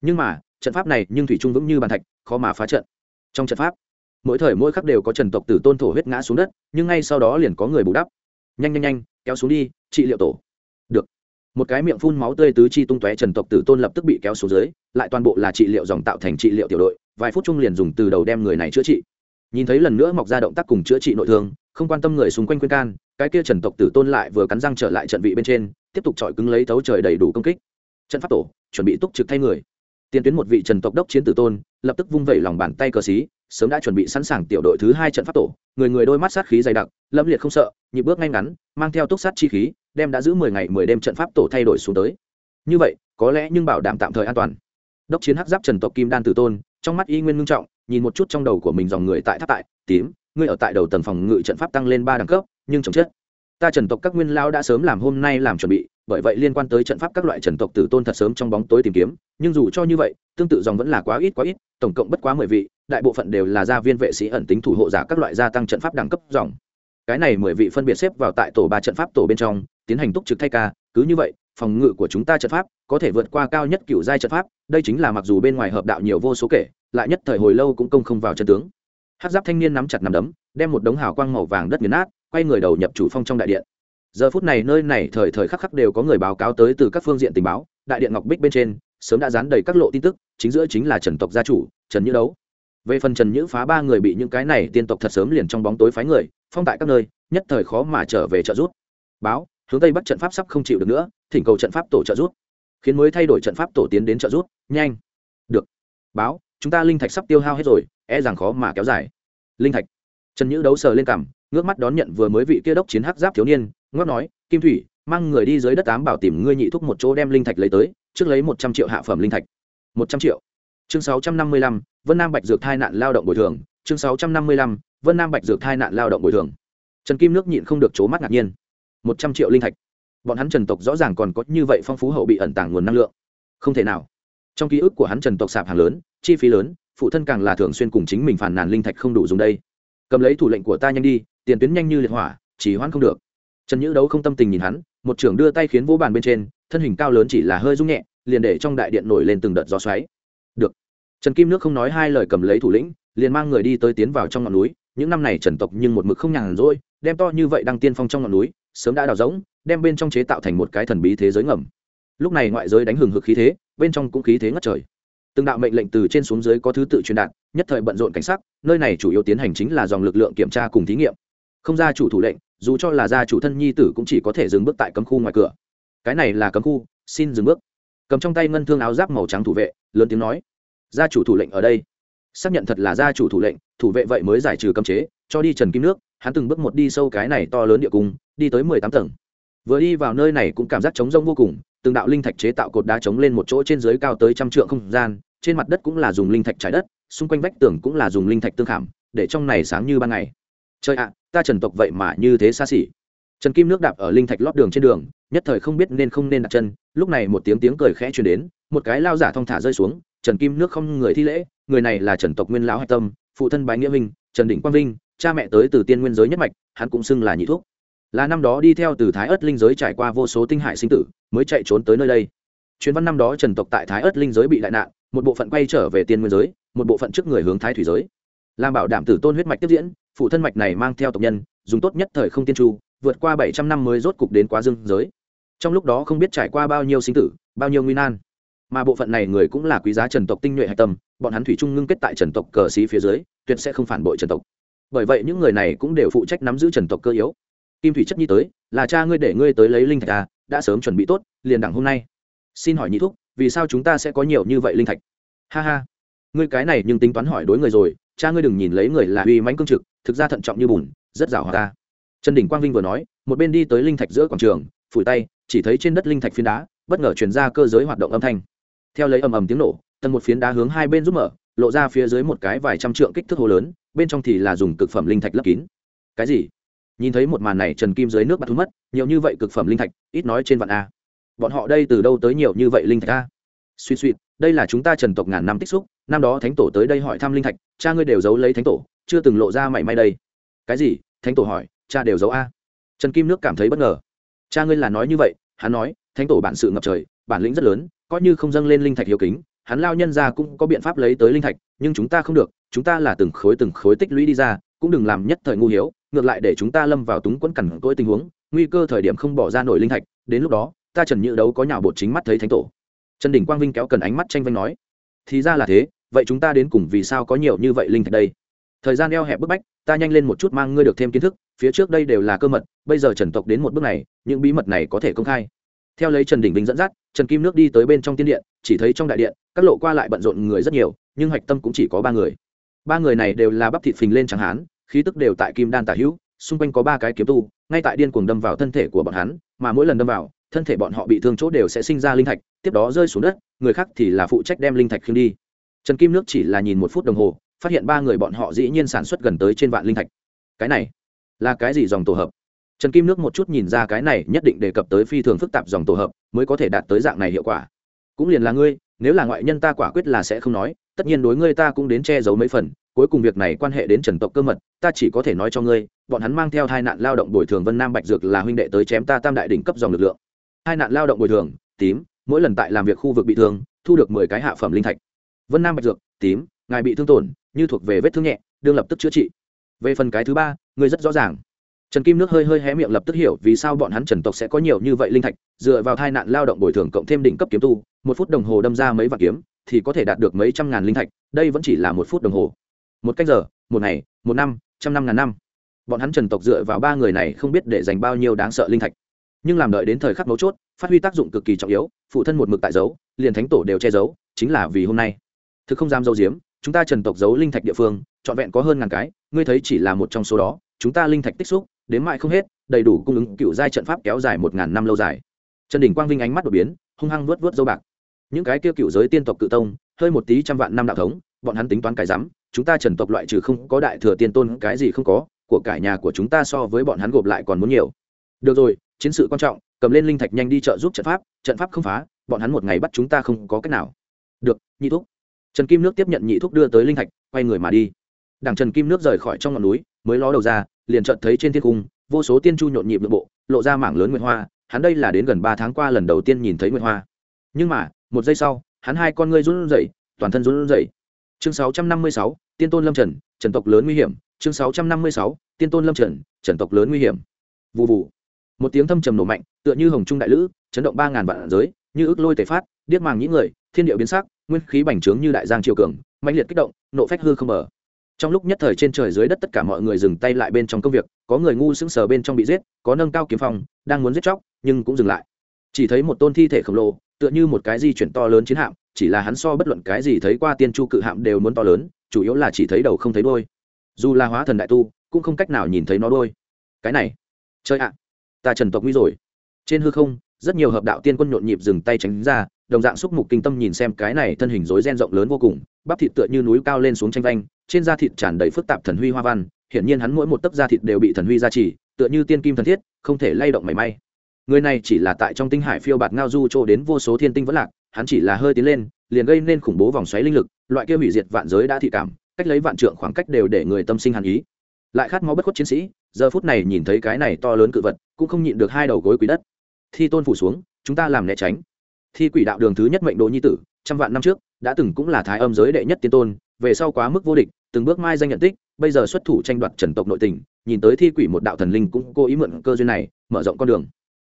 Nhưng mà, trận pháp này nhưng thủy trung vững như bàn thạch, khó mà phá trận. Trong trận pháp, mỗi thời mỗi khắc đều có trần tộc tử tôn thổ huyết ngã xuống đất, nhưng ngay sau đó liền có người bù đắp. Nhanh nhanh nhanh, kéo xuống đi, trị liệu tổ. Được. Một cái miệng phun máu tươi tứ chi tung tóe trần tộc tử tôn lập tức bị kéo xuống dưới, lại toàn bộ là trị liệu dòng tạo thành trị liệu tiểu đội, vài phút chung liền dùng từ đầu đem người này chữa trị. Nhìn thấy lần nữa mọc ra động tác cùng chữa trị nội thương không quan tâm người xung quanh khuyên can, cái kia trần tộc tử tôn lại vừa cắn răng trở lại trận vị bên trên, tiếp tục chọi cứng lấy thấu trời đầy đủ công kích. Trận pháp tổ, chuẩn bị túc trực thay người. Tiền tuyến một vị trần tộc đốc chiến tử tôn, lập tức vung vẩy lòng bàn tay cờ xí, sớm đã chuẩn bị sẵn sàng tiểu đội thứ hai trận pháp tổ. Người người đôi mắt sát khí dày đặc, lâm liệt không sợ, nhịp bước ngay ngắn, mang theo túc sát chi khí, đem đã giữ mười ngày mười đêm trận pháp tổ thay đổi xuống tới. Như vậy, có lẽ nhưng bảo đảm tạm thời an toàn. Đốc chiến hắc giáp trần tộc kim đan tử tôn, trong mắt y nguyên ngưng trọng, nhìn một chút trong đầu của mình dòng người tại tháp tại, tím ngươi ở tại đầu tầng phòng ngự trận pháp tăng lên ba đẳng cấp, nhưng chồng chết. Ta trần tộc các nguyên lao đã sớm làm hôm nay làm chuẩn bị, bởi vậy liên quan tới trận pháp các loại trần tộc tử tôn thật sớm trong bóng tối tìm kiếm, nhưng dù cho như vậy, tương tự dòng vẫn là quá ít quá ít, tổng cộng bất quá mười vị, đại bộ phận đều là gia viên vệ sĩ ẩn tính thủ hộ giả các loại gia tăng trận pháp đẳng cấp dòng. Cái này mười vị phân biệt xếp vào tại tổ ba trận pháp tổ bên trong, tiến hành túc trực thay ca, cứ như vậy, phòng ngự của chúng ta trận pháp có thể vượt qua cao nhất cựu giai trận pháp, đây chính là mặc dù bên ngoài hợp đạo nhiều vô số kể, lại nhất thời hồi lâu cũng công không vào chân tướng hát giáp thanh niên nắm chặt nằm đấm, đem một đống hào quang màu vàng đất nghiền nát, quay người đầu nhập chủ phong trong đại điện. Giờ phút này nơi này thời thời khắc khắc đều có người báo cáo tới từ các phương diện tình báo, đại điện ngọc bích bên trên, sớm đã dán đầy các lộ tin tức, chính giữa chính là trần tộc gia chủ, trần nhữ đấu. Về phần trần nhữ phá ba người bị những cái này tiên tộc thật sớm liền trong bóng tối phái người, phong tại các nơi, nhất thời khó mà trở về trợ rút báo, hướng tây bắc trận pháp sắp không chịu được nữa, thỉnh cầu trận pháp tổ trợ rút khiến mới thay đổi trận pháp tổ tiến đến trợ rút nhanh. Được. Báo chúng ta linh thạch sắp tiêu hao hết rồi e rằng khó mà kéo dài. Linh thạch. Trần nhữ đấu sờ lên cằm, ngước mắt đón nhận vừa mới vị kia đốc chiến hắc giáp thiếu niên, ngước nói, kim thủy, mang người đi dưới đất tám bảo tìm ngươi nhị thúc một chỗ đem linh thạch lấy tới, trước lấy một trăm triệu hạ phẩm linh thạch. Một trăm triệu. Chương sáu trăm năm mươi lăm, vân nam bạch dược thai nạn lao động bồi thường. Chương sáu trăm năm mươi lăm, vân nam bạch dược thai nạn lao động bồi thường. Trần kim nước nhịn không được c mắt ngạc nhiên. Một trăm triệu linh thạch. Bọn hắn trần tộc rõ ràng còn có như vậy phong phú hậu bị ẩn tàng nguồn năng lượng. Không thể nào. Trong ký ức của hắn trần tộc sạp hàng lớn chi phí lớn, phụ thân càng là thường xuyên cùng chính mình phản nàn linh thạch không đủ dùng đây. Cầm lấy thủ lệnh của ta nhanh đi, tiền tuyến nhanh như liệt hỏa chỉ hoãn không được. Trần nhữ đấu không tâm tình nhìn hắn, một trưởng đưa tay khiến vô bàn bên trên, thân hình cao lớn chỉ là hơi rung nhẹ, liền để trong đại điện nổi lên từng đợt gió xoáy. Được. Trần kim nước không nói hai lời cầm lấy thủ lĩnh, liền mang người đi tới tiến vào trong ngọn núi. Những năm này trần tộc nhưng một mực không nhàn rỗi, đem to như vậy đăng tiên phong trong ngọn núi, sớm đã đào rỗng, đem bên trong chế tạo thành một cái thần bí thế giới ngầm. Lúc này ngoại giới đánh hừng hực khí thế, bên trong cũng khí thế ngất trời từng đạo mệnh lệnh từ trên xuống dưới có thứ tự truyền đạt, nhất thời bận rộn cảnh sắc, nơi này chủ yếu tiến hành chính là dòng lực lượng kiểm tra cùng thí nghiệm. Không ra chủ thủ lệnh, dù cho là gia chủ thân nhi tử cũng chỉ có thể dừng bước tại cấm khu ngoài cửa. Cái này là cấm khu, xin dừng bước. Cầm trong tay ngân thương áo giáp màu trắng thủ vệ, lớn tiếng nói, gia chủ thủ lệnh ở đây. Xác nhận thật là gia chủ thủ lệnh, thủ vệ vậy mới giải trừ cấm chế, cho đi trần kim nước, hắn từng bước một đi sâu cái này to lớn địa cung, đi tới mười tám tầng vừa đi vào nơi này cũng cảm giác trống rông vô cùng, từng đạo linh thạch chế tạo cột đá trống lên một chỗ trên dưới cao tới trăm trượng không gian, trên mặt đất cũng là dùng linh thạch trái đất, xung quanh vách tường cũng là dùng linh thạch tương khảm, để trong này sáng như ban ngày. Trời ạ, ta trần tộc vậy mà như thế xa xỉ. Trần kim nước đạp ở linh thạch lót đường trên đường, nhất thời không biết nên không nên đặt chân, lúc này một tiếng tiếng cười khẽ truyền đến, một cái lao giả thong thả rơi xuống, trần kim nước không người thi lễ, người này là trần tộc nguyên lão hạch tâm, phụ thân bái nghĩa minh trần định quang vinh, cha mẹ tới từ tiên nguyên giới nhất mạch, hắn cũng xưng là nhị thuốc là năm đó đi theo từ thái ớt linh giới trải qua vô số tinh hải sinh tử, mới chạy trốn tới nơi đây. Chuyến văn năm đó trần tộc tại thái ớt linh giới bị đại nạn, một bộ phận quay trở về tiên nguyên giới, một bộ phận trước người hướng thái thủy giới. Làm bảo đảm tử tôn huyết mạch tiếp diễn, phụ thân mạch này mang theo tộc nhân, dùng tốt nhất thời không tiên tru, vượt qua bảy trăm năm mới rốt cục đến quá dương giới. Trong lúc đó không biết trải qua bao nhiêu sinh tử, bao nhiêu nguy nan. Mà bộ phận này người cũng là quý giá trần tộc tinh nhuệ hạch tâm, bọn hắn thủy trung ngưng kết tại trần tộc cờ xí phía dưới, tuyệt sẽ không phản bội trần tộc. Bởi vậy những người này cũng đều phụ trách nắm giữ trần tộc cơ yếu kim thủy chất nhi tới, là cha ngươi để ngươi tới lấy linh thạch à đã sớm chuẩn bị tốt, liền đẳng hôm nay. Xin hỏi nhị thúc, vì sao chúng ta sẽ có nhiều như vậy linh thạch? Ha ha, ngươi cái này nhưng tính toán hỏi đối người rồi, cha ngươi đừng nhìn lấy người là uy mãnh cương trực, thực ra thận trọng như bùn, rất rào hòa ta. Trần đỉnh quang vinh vừa nói, một bên đi tới linh thạch giữa quảng trường, phủi tay, chỉ thấy trên đất linh thạch phiến đá, bất ngờ chuyển ra cơ giới hoạt động âm thanh. Theo lấy ầm ầm tiếng nổ tần một phiến đá hướng hai bên rút mở, lộ ra phía dưới một cái vài trăm trượng kích thước hồ lớn, bên trong thì là dùng cực phẩm linh thạch lấp kín. Cái gì? Nhìn thấy một màn này, trần kim dưới nước bắt thú mất, nhiều như vậy cực phẩm linh thạch, ít nói trên vạn a. Bọn họ đây từ đâu tới nhiều như vậy linh thạch a? Suy suy, đây là chúng ta trần tộc ngàn năm tích xúc, năm đó thánh tổ tới đây hỏi thăm linh thạch, cha ngươi đều giấu lấy thánh tổ, chưa từng lộ ra mảy may đây. Cái gì? Thánh tổ hỏi, cha đều giấu a? Trần kim nước cảm thấy bất ngờ. Cha ngươi là nói như vậy, hắn nói, thánh tổ bản sự ngập trời, bản lĩnh rất lớn, coi như không dâng lên linh thạch hiếu kính, hắn lao nhân ra cũng có biện pháp lấy tới linh thạch, nhưng chúng ta không được, chúng ta là từng khối từng khối tích lũy đi ra, cũng đừng làm nhất thời ngu hiếu ngược lại để chúng ta lâm vào túng quẫn cẩn cỗi tình huống, nguy cơ thời điểm không bỏ ra nổi linh thạch, đến lúc đó, ta trần nhự đấu có nhào bột chính mắt thấy thánh tổ. Trần đỉnh quang vinh kéo cần ánh mắt tranh vanh nói, thì ra là thế, vậy chúng ta đến cùng vì sao có nhiều như vậy linh thạch đây? Thời gian eo hẹp bức bách, ta nhanh lên một chút mang ngươi được thêm kiến thức, phía trước đây đều là cơ mật, bây giờ trần tộc đến một bước này, những bí mật này có thể công khai. Theo lấy trần đỉnh vinh dẫn dắt, trần kim nước đi tới bên trong tiên điện, chỉ thấy trong đại điện, các lộ qua lại bận rộn người rất nhiều, nhưng hạch tâm cũng chỉ có ba người. Ba người này đều là bắp thịt phình lên chẳng hán khí tức đều tại kim đan tả hữu, xung quanh có ba cái kiếm tu, ngay tại điên cuồng đâm vào thân thể của bọn hắn, mà mỗi lần đâm vào, thân thể bọn họ bị thương chỗ đều sẽ sinh ra linh thạch, tiếp đó rơi xuống đất, người khác thì là phụ trách đem linh thạch khiêng đi. Trần kim nước chỉ là nhìn một phút đồng hồ, phát hiện ba người bọn họ dĩ nhiên sản xuất gần tới trên vạn linh thạch. Cái này là cái gì dòng tổ hợp? Trần kim nước một chút nhìn ra cái này nhất định đề cập tới phi thường phức tạp dòng tổ hợp mới có thể đạt tới dạng này hiệu quả. Cũng liền là ngươi, nếu là ngoại nhân ta quả quyết là sẽ không nói, tất nhiên đối ngươi ta cũng đến che giấu mấy phần cuối cùng việc này quan hệ đến trần tộc cơ mật, ta chỉ có thể nói cho ngươi, bọn hắn mang theo hai nạn lao động bồi thường vân nam bạch dược là huynh đệ tới chém ta tam đại đỉnh cấp dòng lực lượng. Hai nạn lao động bồi thường, tím, mỗi lần tại làm việc khu vực bị thương, thu được mười cái hạ phẩm linh thạch. Vân nam bạch dược, tím, ngài bị thương tổn, như thuộc về vết thương nhẹ, đương lập tức chữa trị. Về phần cái thứ ba, ngươi rất rõ ràng. Trần kim nước hơi hơi hé miệng lập tức hiểu vì sao bọn hắn trần tộc sẽ có nhiều như vậy linh thạch, dựa vào tai nạn lao động bồi thường cộng thêm đỉnh cấp kiếm tu, một phút đồng hồ đâm ra mấy vạn kiếm, thì có thể đạt được mấy trăm ngàn linh thạch, đây vẫn chỉ là một phút đồng hồ một cách giờ, một ngày, một năm, trăm năm ngàn năm. Bọn hắn trần tộc dựa vào ba người này không biết để dành bao nhiêu đáng sợ linh thạch. Nhưng làm đợi đến thời khắc mấu chốt, phát huy tác dụng cực kỳ trọng yếu, phụ thân một mực tại giấu, liền thánh tổ đều che giấu, chính là vì hôm nay. Thực không dám giấu giếm, chúng ta trần tộc giấu linh thạch địa phương, trọn vẹn có hơn ngàn cái, ngươi thấy chỉ là một trong số đó, chúng ta linh thạch tích xúc, đến mãi không hết, đầy đủ cung ứng cựu giai trận pháp kéo dài một ngàn năm lâu dài. Trần đỉnh quang vinh ánh mắt đột biến, hung hăng vớt vớt dâu bạc. Những cái kia cựu giới tiên tộc cự tông, hơi một tí trăm vạn năm đạo thống, bọn hắn tính toán cái rắm chúng ta trần tộc loại trừ không có đại thừa tiên tôn cái gì không có của cải nhà của chúng ta so với bọn hắn gộp lại còn muốn nhiều. Được rồi chiến sự quan trọng cầm lên linh thạch nhanh đi trợ giúp trận pháp trận pháp không phá bọn hắn một ngày bắt chúng ta không có cách nào. Được nhị thúc. Trần kim nước tiếp nhận nhị thúc đưa tới linh thạch quay người mà đi. Đảng trần kim nước rời khỏi trong ngọn núi mới ló đầu ra liền chợt thấy trên thiên cung vô số tiên chu nhộn nhịp nội bộ lộ ra mảng lớn nguyệt hoa hắn đây là đến gần ba tháng qua lần đầu tiên nhìn thấy nguyệt hoa. Nhưng mà một giây sau hắn hai con ngươi run rẩy toàn thân run rẩy. Chương 656, tiên tôn lâm trần trần tộc lớn nguy hiểm chương 656, tiên tôn lâm trần trần tộc lớn nguy hiểm. Vụ vụ một tiếng thâm trầm nổ mạnh tựa như hồng trung đại lữ chấn động ba ngàn vạn giới như ước lôi tẩy phát điếc màng những người thiên điệu biến sắc nguyên khí bành trướng như đại giang triều cường mạnh liệt kích động nộ phách hư không mở. Trong lúc nhất thời trên trời dưới đất tất cả mọi người dừng tay lại bên trong công việc có người ngu sững sờ bên trong bị giết có nâng cao kiếm phong đang muốn giết chóc nhưng cũng dừng lại. Chỉ thấy một tôn thi thể khổng lồ tựa như một cái di chuyển to lớn chiến hạm chỉ là hắn so bất luận cái gì thấy qua tiên chu cự hạm đều muốn to lớn chủ yếu là chỉ thấy đầu không thấy đôi dù là hóa thần đại tu, cũng không cách nào nhìn thấy nó đôi cái này chơi ạ, ta trần tộc nguy rồi. Trên hư không, rất nhiều hợp đạo tiên quân nhộn nhịp dừng tay tránh ra, đồng dạng xúc mục kinh tâm nhìn xem cái này thân hình rối ren rộng lớn vô cùng, bắp thịt tựa như núi cao lên xuống tranh vanh, trên da thịt tràn đầy phức tạp thần huy hoa văn, hiển nhiên hắn mỗi một tấc da thịt đều bị thần huy gia trì, tựa như tiên kim thần thiết, không thể lay động mảy may. Người này chỉ là tại trong tinh hải phiêu bạt ngao du chỗ đến vô số thiên tinh vẫn lạc, hắn chỉ là hơi tiến lên, liền gây nên khủng bố vòng xoáy linh lực loại kia hủy diệt vạn giới đã thị cảm, cách lấy vạn trượng khoảng cách đều để người tâm sinh hàn ý. Lại khát máu bất khuất chiến sĩ, giờ phút này nhìn thấy cái này to lớn cự vật, cũng không nhịn được hai đầu gối quý đất. Thi tôn phủ xuống, chúng ta làm né tránh. Thi quỷ đạo đường thứ nhất mệnh đồ nhi tử, trăm vạn năm trước, đã từng cũng là thái âm giới đệ nhất tiên tôn, về sau quá mức vô địch, từng bước mai danh nhận tích, bây giờ xuất thủ tranh đoạt trần tộc nội tình, nhìn tới thi quỷ một đạo thần linh cũng cố ý mượn cơ duyên này, mở rộng con đường.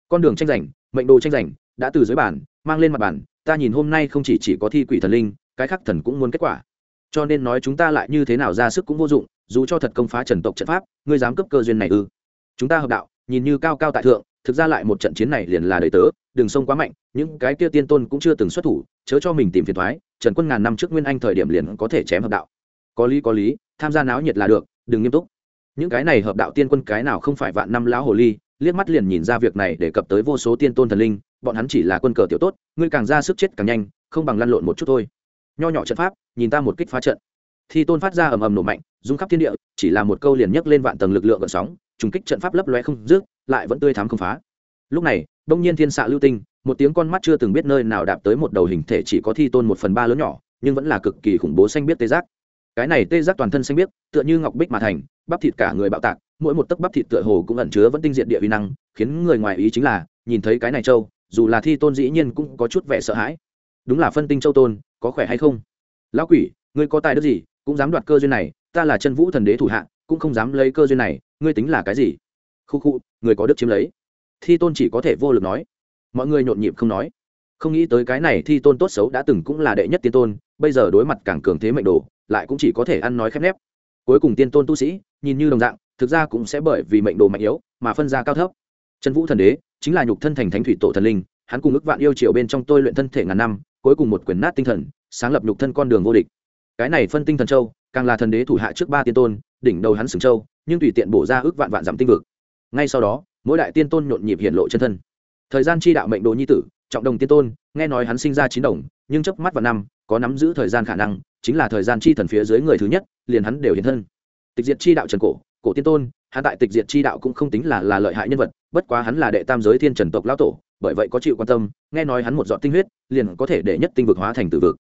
Con đường tranh giành, mệnh đồ tranh giành, đã từ dưới bản mang lên mặt bản ta nhìn hôm nay không chỉ chỉ có thi quỷ thần linh cái khác thần cũng muốn kết quả. Cho nên nói chúng ta lại như thế nào ra sức cũng vô dụng, dù cho thật công phá trần tộc trận pháp, ngươi dám cấp cơ duyên này ư? Chúng ta hợp đạo, nhìn như cao cao tại thượng, thực ra lại một trận chiến này liền là đầy tớ, đừng sông quá mạnh, những cái kia tiên tôn cũng chưa từng xuất thủ, chớ cho mình tìm phiền thoái, trần quân ngàn năm trước nguyên anh thời điểm liền có thể chém hợp đạo. Có lý có lý, tham gia náo nhiệt là được, đừng nghiêm túc. Những cái này hợp đạo tiên quân cái nào không phải vạn năm lão hồ ly, liếc mắt liền nhìn ra việc này để cập tới vô số tiên tôn thần linh, bọn hắn chỉ là quân cờ tiểu tốt, ngươi càng ra sức chết càng nhanh, không bằng lăn lộn một chút thôi nho nhỏ trận pháp, nhìn ta một kích phá trận. Thi tôn phát ra ầm ầm nổ mạnh, rung khắp thiên địa, chỉ là một câu liền nhấc lên vạn tầng lực lượng gợn sóng, trùng kích trận pháp lấp loe không rước lại vẫn tươi thắm không phá. Lúc này, đông nhiên thiên xạ lưu tinh, một tiếng con mắt chưa từng biết nơi nào đạp tới một đầu hình thể chỉ có thi tôn một phần ba lớn nhỏ, nhưng vẫn là cực kỳ khủng bố xanh biết tê giác. Cái này tê giác toàn thân xanh biết, tựa như ngọc bích mà thành, bắp thịt cả người bạo tạc, mỗi một tấc bắp thịt tựa hồ cũng ẩn chứa vẫn tinh diện địa uy năng, khiến người ngoài ý chính là, nhìn thấy cái này châu dù là thi tôn dĩ nhiên cũng có chút vẻ sợ hãi đúng là phân tinh châu tôn, có khỏe hay không? Lão quỷ, ngươi có tài đức gì, cũng dám đoạt cơ duyên này, ta là chân vũ thần đế thủ hạ, cũng không dám lấy cơ duyên này, ngươi tính là cái gì? Khu khu, người có đức chiếm lấy. Thi tôn chỉ có thể vô lực nói. Mọi người nhộn nhịp không nói. Không nghĩ tới cái này thi tôn tốt xấu đã từng cũng là đệ nhất tiên tôn, bây giờ đối mặt càng cường thế mệnh đồ, lại cũng chỉ có thể ăn nói khép nép. Cuối cùng tiên tôn tu sĩ, nhìn như đồng dạng, thực ra cũng sẽ bởi vì mệnh đồ mạnh yếu, mà phân ra cao thấp. Trần vũ thần đế, chính là nhục thân thành thánh thủy tổ thần linh, hắn cùng ức vạn yêu triều bên trong tôi luyện thân thể ngàn năm cuối cùng một quyền nát tinh thần, sáng lập nhục thân con đường vô địch. Cái này phân tinh thần châu, càng là thần đế thủ hạ trước ba tiên tôn, đỉnh đầu hắn sừng châu, nhưng tùy tiện bổ ra ước vạn vạn giảm tinh vực. Ngay sau đó, mỗi đại tiên tôn nhộn nhịp hiện lộ chân thân. Thời gian chi đạo mệnh đồ nhi tử, trọng đồng tiên tôn, nghe nói hắn sinh ra chín đồng, nhưng chớp mắt vào năm, có nắm giữ thời gian khả năng, chính là thời gian chi thần phía dưới người thứ nhất, liền hắn đều hiện thân. Tịch diệt chi đạo trần cổ cổ tiên tôn, hắn tại tịch diệt chi đạo cũng không tính là là lợi hại nhân vật, bất quá hắn là đệ tam giới thiên trần tộc lão tổ bởi vậy có chịu quan tâm, nghe nói hắn một giọt tinh huyết, liền có thể để nhất tinh vực hóa thành tử vực.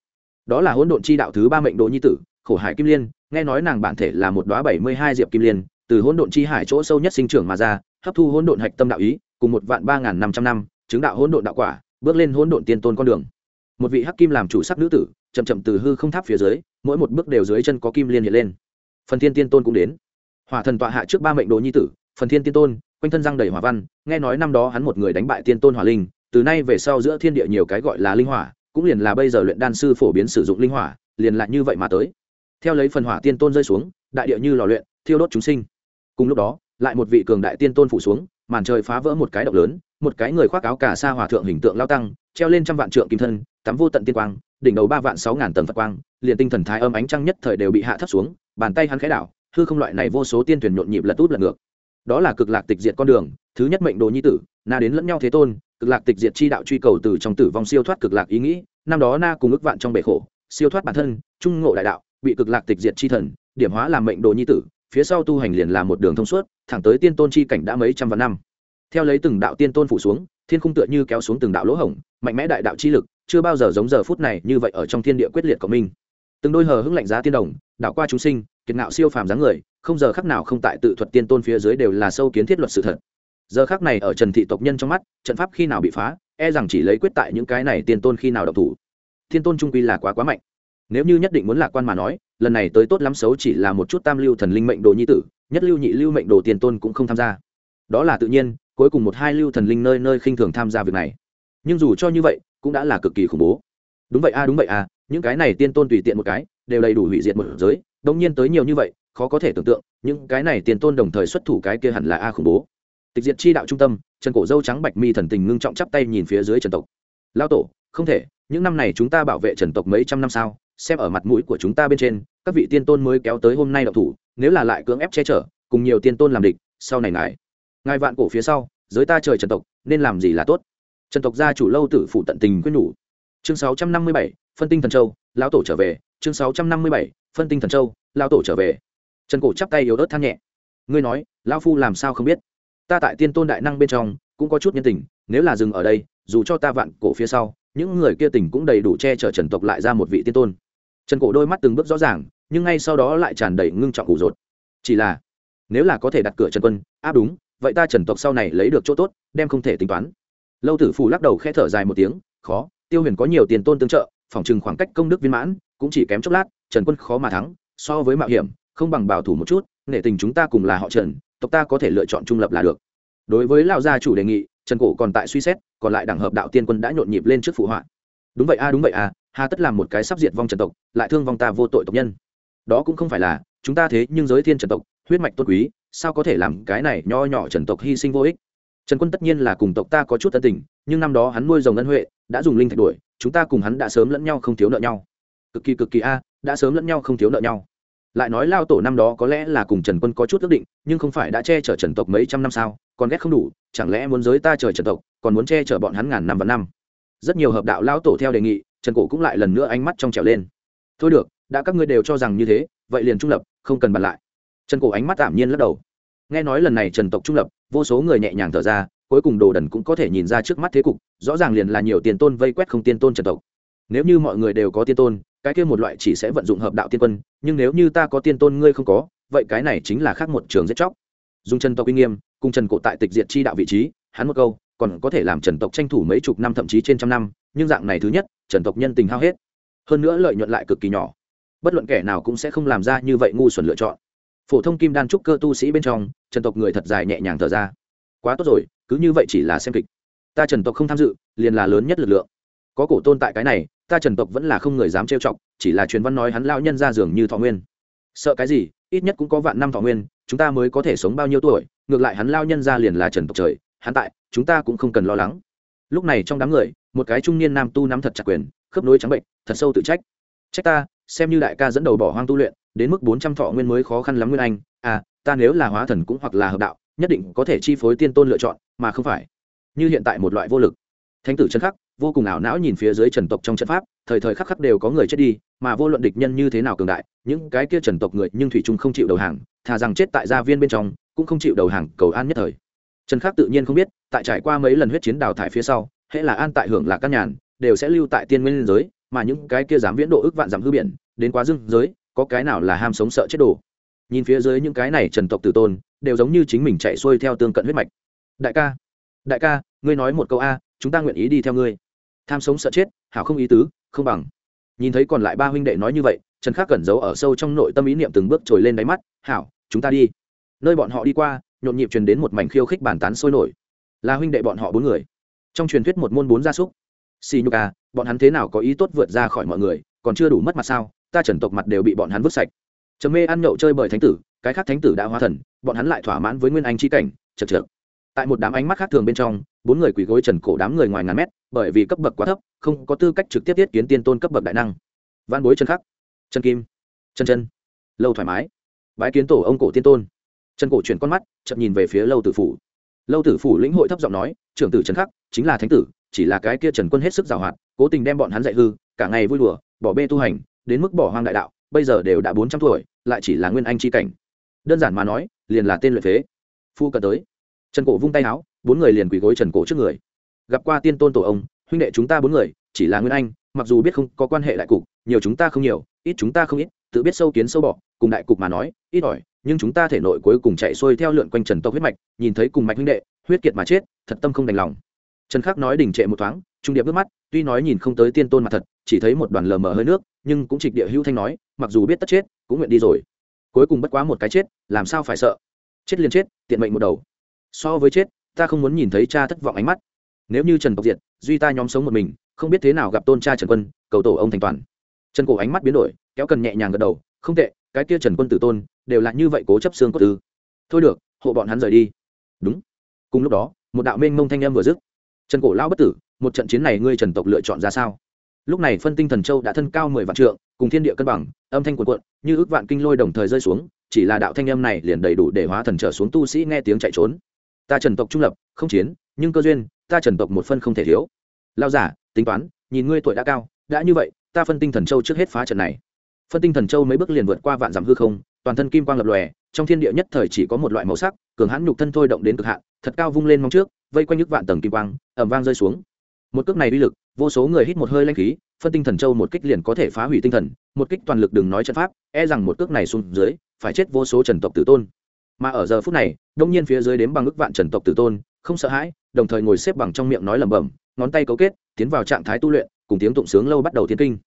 Đó là hỗn độn chi đạo thứ ba mệnh đồ nhi tử, khổ hải kim liên, nghe nói nàng bản thể là một đoá bảy mươi hai diệp kim liên, từ hỗn độn chi hải chỗ sâu nhất sinh trưởng mà ra, hấp thu hỗn độn hạch tâm đạo ý, cùng một vạn ba n g h n năm trăm năm, chứng đạo hỗn độn đạo quả, bước lên hỗn độn tiên tôn con đường. Một vị hắc kim làm chủ sắc nữ tử, chậm chậm từ hư không tháp phía dưới, mỗi một bước đều dưới chân có kim liên hiện lên. Phần thiên tiên tôn cũng đến. Hỏa thần tọa hạ trước ba mệnh đồ nhi tử, phần thiên tiên tôn quanh thân răng đầy hỏa văn, nghe nói năm đó hắn một người đánh bại tiên tôn hỏa linh, từ nay về sau giữa thiên địa nhiều cái gọi là linh hỏa, cũng liền là bây giờ luyện đan sư phổ biến sử dụng linh hỏa, liền lại như vậy mà tới. Theo lấy phần hỏa tiên tôn rơi xuống, đại địa như lò luyện, thiêu đốt chúng sinh. Cùng lúc đó, lại một vị cường đại tiên tôn phủ xuống, màn trời phá vỡ một cái động lớn, một cái người khoác áo cả sa hòa thượng hình tượng lao tăng, treo lên trăm vạn trượng kim thân, tắm vô tận tiên quang, đỉnh đầu ba vạn sáu ngàn tầng phật quang, liền tinh thần thái âm ánh trăng nhất thời đều bị hạ thấp xuống, bàn tay hắn khẽ đảo, hư không loại này vô số tiên thuyền nhộn nhịp lật út lật ngược đó là cực lạc tịch diệt con đường, thứ nhất mệnh đồ nhi tử, na đến lẫn nhau thế tôn, cực lạc tịch diệt chi đạo truy cầu từ trong tử vong siêu thoát cực lạc ý nghĩ, năm đó na cùng ức vạn trong bể khổ, siêu thoát bản thân, trung ngộ đại đạo, bị cực lạc tịch diệt chi thần, điểm hóa làm mệnh đồ nhi tử, phía sau tu hành liền là một đường thông suốt, thẳng tới tiên tôn chi cảnh đã mấy trăm vạn năm. Theo lấy từng đạo tiên tôn phủ xuống, thiên khung tựa như kéo xuống từng đạo lỗ hổng, mạnh mẽ đại đạo chi lực, chưa bao giờ giống giờ phút này như vậy ở trong thiên địa quyết liệt của mình từng đôi hờ hững lạnh giá tiên đồng đạo qua chúng sinh kiệt ngạo siêu phàm dáng người, không giờ khắc nào không tại tự thuật tiên tôn phía dưới đều là sâu kiến thiết luật sự thật. Giờ khắc này ở trần thị tộc nhân trong mắt, trận pháp khi nào bị phá e rằng chỉ lấy quyết tại những cái này tiên tôn khi nào độc thủ. Thiên tôn trung quy là quá quá mạnh. Nếu như nhất định muốn lạc quan mà nói, lần này tới tốt lắm xấu chỉ là một chút tam lưu thần linh mệnh đồ nhi tử, nhất lưu nhị lưu mệnh đồ tiền tôn cũng không tham gia. Đó là tự nhiên, cuối cùng một hai lưu thần linh nơi nơi khinh thường tham gia việc này. Nhưng dù cho như vậy, cũng đã là cực kỳ khủng bố. Đúng vậy a, đúng vậy a, những cái này tiên tôn tùy tiện một cái, đều đầy đủ hủy diệt một giới đông nhiên tới nhiều như vậy, khó có thể tưởng tượng, những cái này tiền tôn đồng thời xuất thủ cái kia hẳn là a khủng bố. Tịch diệt chi đạo trung tâm, trần cổ dâu trắng bạch mi thần tình ngưng trọng chắp tay nhìn phía dưới trần tộc. Lao tổ, không thể, những năm này chúng ta bảo vệ trần tộc mấy trăm năm sao, xem ở mặt mũi của chúng ta bên trên, các vị tiên tôn mới kéo tới hôm nay đậu thủ, nếu là lại cưỡng ép che chở, cùng nhiều tiên tôn làm địch, sau này ngài ngài vạn cổ phía sau, giới ta trời trần tộc, nên làm gì là tốt? Trần tộc gia chủ lâu tử phụ tận tình quyết nhủ. Chương sáu trăm năm mươi bảy, phân tinh thần châu, lão tổ trở về chương sáu trăm năm mươi bảy, phân tinh thần châu, lão tổ trở về. Trần cổ chắp tay yếu ớt than nhẹ. Ngươi nói, lão phu làm sao không biết? Ta tại tiên tôn đại năng bên trong, cũng có chút nhân tình, nếu là dừng ở đây, dù cho ta vạn cổ phía sau, những người kia tình cũng đầy đủ che chở trần tộc lại ra một vị tiên tôn. Trần cổ đôi mắt từng bước rõ ràng, nhưng ngay sau đó lại tràn đầy ngưng trọng ủ rột. Chỉ là, nếu là có thể đặt cửa trần quân áp đúng, vậy ta trần tộc sau này lấy được chỗ tốt, đem không thể tính toán. Lâu tử phủ lắc đầu khẽ thở dài một tiếng, khó, tiêu huyền có nhiều tiền tôn tương trợ, phòng trừng khoảng cách công đức viên mãn cũng chỉ kém chốc lát, trần quân khó mà thắng, so với mạo hiểm, không bằng bảo thủ một chút, nể tình chúng ta cùng là họ trần, tộc ta có thể lựa chọn trung lập là được. Đối với lão gia chủ đề nghị, trần cổ còn tại suy xét, còn lại đảng hợp đạo tiên quân đã nhộn nhịp lên trước phụ họa. Đúng vậy a, đúng vậy a, hà tất làm một cái sắp diệt vong trần tộc, lại thương vong ta vô tội tộc nhân. Đó cũng không phải là, chúng ta thế nhưng giới thiên trần tộc, huyết mạch tốt quý, sao có thể làm cái này nho nhỏ trần tộc hy sinh vô ích? Trần quân tất nhiên là cùng tộc ta có chút tân tình, nhưng năm đó hắn nuôi dòng ân huệ, đã dùng linh thạch đuổi, chúng ta cùng hắn đã sớm lẫn nhau không thiếu nợ nhau cực kỳ cực kỳ a, đã sớm lẫn nhau không thiếu nợ nhau. Lại nói lao tổ năm đó có lẽ là cùng trần quân có chút ước định, nhưng không phải đã che chở trần tộc mấy trăm năm sao, còn ghét không đủ, chẳng lẽ muốn giới ta trời trần tộc, còn muốn che chở bọn hắn ngàn năm và năm. Rất nhiều hợp đạo lao tổ theo đề nghị, trần cổ cũng lại lần nữa ánh mắt trong trèo lên. Thôi được, đã các ngươi đều cho rằng như thế, vậy liền trung lập, không cần bàn lại. Trần cổ ánh mắt tạm nhiên lắc đầu. Nghe nói lần này trần tộc trung lập, vô số người nhẹ nhàng thở ra, cuối cùng đồ đần cũng có thể nhìn ra trước mắt thế cục, rõ ràng liền là nhiều tiền tôn vây quét không tiên tôn trần tộc nếu như mọi người đều có tiên tôn, cái kia một loại chỉ sẽ vận dụng hợp đạo tiên quân, nhưng nếu như ta có tiên tôn ngươi không có, vậy cái này chính là khác một trường giết chóc. Dùng trần tộc uy nghiêm, cùng trần cổ tại tịch diệt chi đạo vị trí, hắn một câu, còn có thể làm trần tộc tranh thủ mấy chục năm thậm chí trên trăm năm, nhưng dạng này thứ nhất, trần tộc nhân tình hao hết. Hơn nữa lợi nhuận lại cực kỳ nhỏ. Bất luận kẻ nào cũng sẽ không làm ra như vậy ngu xuẩn lựa chọn. Phổ thông kim đan trúc cơ tu sĩ bên trong, trần tộc người thật dài nhẹ nhàng thở ra. Quá tốt rồi, cứ như vậy chỉ là xem kịch. Ta trần tộc không tham dự, liền là lớn nhất lực lượng. Có cổ tôn tại cái này ta trần tộc vẫn là không người dám trêu chọc, chỉ là truyền văn nói hắn lao nhân ra giường như thọ nguyên. Sợ cái gì, ít nhất cũng có vạn năm thọ nguyên, chúng ta mới có thể sống bao nhiêu tuổi, ngược lại hắn lao nhân ra liền là trần tộc trời, hắn tại, chúng ta cũng không cần lo lắng. Lúc này trong đám người, một cái trung niên nam tu nắm thật chặt quyền, khớp nối trắng bệnh, thật sâu tự trách. Trách ta, xem như đại ca dẫn đầu bỏ hoang tu luyện, đến mức bốn trăm thọ nguyên mới khó khăn lắm nguyên anh à ta nếu là hóa thần cũng hoặc là hợp đạo, nhất định có thể chi phối tiên tôn lựa chọn, mà không phải. Như hiện tại một loại vô lực. Thánh tử chân khắc vô cùng ảo não nhìn phía dưới trần tộc trong trận pháp, thời thời khắc khắc đều có người chết đi, mà vô luận địch nhân như thế nào cường đại, những cái kia trần tộc người nhưng thủy trung không chịu đầu hàng, thà rằng chết tại gia viên bên trong, cũng không chịu đầu hàng cầu an nhất thời. Trần khắc tự nhiên không biết, tại trải qua mấy lần huyết chiến đào thải phía sau, hễ là an tại hưởng lạc các nhàn, đều sẽ lưu tại tiên nguyên giới, mà những cái kia dám viễn độ ước vạn dặm hư biển, đến quá dưng giới, có cái nào là ham sống sợ chết đồ? Nhìn phía dưới những cái này trần tộc tử tôn, đều giống như chính mình chạy xuôi theo tương cận huyết mạch. Đại ca đại ca, ngươi nói một câu a, chúng ta nguyện ý đi theo ngươi tham sống sợ chết, hảo không ý tứ, không bằng. Nhìn thấy còn lại ba huynh đệ nói như vậy, trần khắc cẩn giấu ở sâu trong nội tâm ý niệm từng bước trồi lên đáy mắt, hảo, chúng ta đi. Nơi bọn họ đi qua, nhộn nhịp truyền đến một mảnh khiêu khích bàn tán sôi nổi. Là huynh đệ bọn họ bốn người. Trong truyền thuyết một môn bốn gia súc. Xì nhục à bọn hắn thế nào có ý tốt vượt ra khỏi mọi người, còn chưa đủ mất mặt sao? Ta trần tộc mặt đều bị bọn hắn vứt sạch. Trầm mê ăn nhậu chơi bởi thánh tử, cái khác thánh tử đã hóa thần, bọn hắn lại thỏa mãn với nguyên anh chi cảnh, chật chật tại một đám ánh mắt khác thường bên trong, bốn người quỳ gối trần cổ đám người ngoài ngàn mét, bởi vì cấp bậc quá thấp, không có tư cách trực tiếp tiết kiến tiên tôn cấp bậc đại năng. Văn bối chân khắc chân kim chân chân lâu thoải mái, bái kiến tổ ông cổ tiên tôn. Trần cổ chuyển con mắt, chậm nhìn về phía lâu tử phủ. Lâu tử phủ lĩnh hội thấp giọng nói, trưởng tử trần khắc, chính là thánh tử, chỉ là cái kia trần quân hết sức giàu hoạt cố tình đem bọn hắn dạy hư, cả ngày vui đùa, bỏ bê tu hành, đến mức bỏ hoang đại đạo, bây giờ đều đã bốn trăm tuổi, lại chỉ là nguyên anh c cảnh. Đơn giản mà nói, liền là tên luyện phế. Phu cận tới trần cổ vung tay áo, bốn người liền quỳ gối trần cổ trước người. Gặp qua tiên tôn tổ ông, huynh đệ chúng ta bốn người, chỉ là nguyên anh, mặc dù biết không có quan hệ đại cục, nhiều chúng ta không nhiều, ít chúng ta không ít, tự biết sâu kiến sâu bọ, cùng đại cục mà nói, ít ỏi, nhưng chúng ta thể nội cuối cùng chạy xuôi theo lượn quanh trần tộc huyết mạch, nhìn thấy cùng mạch huynh đệ, huyết kiệt mà chết, thật tâm không đành lòng. Trần khắc nói đình trệ một thoáng, trung điệp nước mắt, tuy nói nhìn không tới tiên tôn mặt thật, chỉ thấy một đoàn lờ mờ hơi nước, nhưng cũng trịch địa hữu thanh nói, mặc dù biết tất chết, cũng nguyện đi rồi. Cuối cùng bất quá một cái chết, làm sao phải sợ? Chết liền chết, tiện mệnh một đầu so với chết, ta không muốn nhìn thấy cha thất vọng ánh mắt. Nếu như trần tộc diệt, duy ta nhóm sống một mình, không biết thế nào gặp tôn cha trần quân, cầu tổ ông thành toàn. Trần cổ ánh mắt biến đổi, kéo cần nhẹ nhàng gật đầu, không tệ, cái kia trần quân tử tôn, đều là như vậy cố chấp xương cốt tư thôi được, hộ bọn hắn rời đi. Đúng. Cùng lúc đó, một đạo mênh mông thanh em vừa dứt. Trần cổ lao bất tử, một trận chiến này ngươi trần tộc lựa chọn ra sao? Lúc này phân tinh thần châu đã thân cao mười vạn trượng, cùng thiên địa cân bằng, âm thanh cuộn cuộn, như ước vạn kinh lôi đồng thời rơi xuống, chỉ là đạo thanh âm này liền đầy đủ để hóa thần trở xuống tu sĩ nghe tiếng chạy trốn ta trần tộc trung lập, không chiến, nhưng cơ duyên, ta trần tộc một phân không thể thiếu. Lao giả, tính toán, nhìn ngươi tuổi đã cao, đã như vậy, ta phân tinh thần châu trước hết phá trận này. Phân tinh thần châu mấy bước liền vượt qua vạn dặm hư không, toàn thân kim quang lập lòe, trong thiên địa nhất thời chỉ có một loại màu sắc, cường hãn nhục thân thôi động đến cực hạn, thật cao vung lên mong trước, vây quanh nhức vạn tầng kim quang ẩm vang rơi xuống. Một cước này uy lực, vô số người hít một hơi lanh khí, phân tinh thần châu một kích liền có thể phá hủy tinh thần, một kích toàn lực đừng nói trận pháp e rằng một cước này xuống dưới, phải chết vô số trần tộc tử tôn. Mà ở giờ phút này đông nhiên phía dưới đếm bằng ức vạn trần tộc tử tôn, không sợ hãi, đồng thời ngồi xếp bằng trong miệng nói lẩm bẩm, ngón tay cấu kết, tiến vào trạng thái tu luyện, cùng tiếng tụng sướng lâu bắt đầu thiên kinh.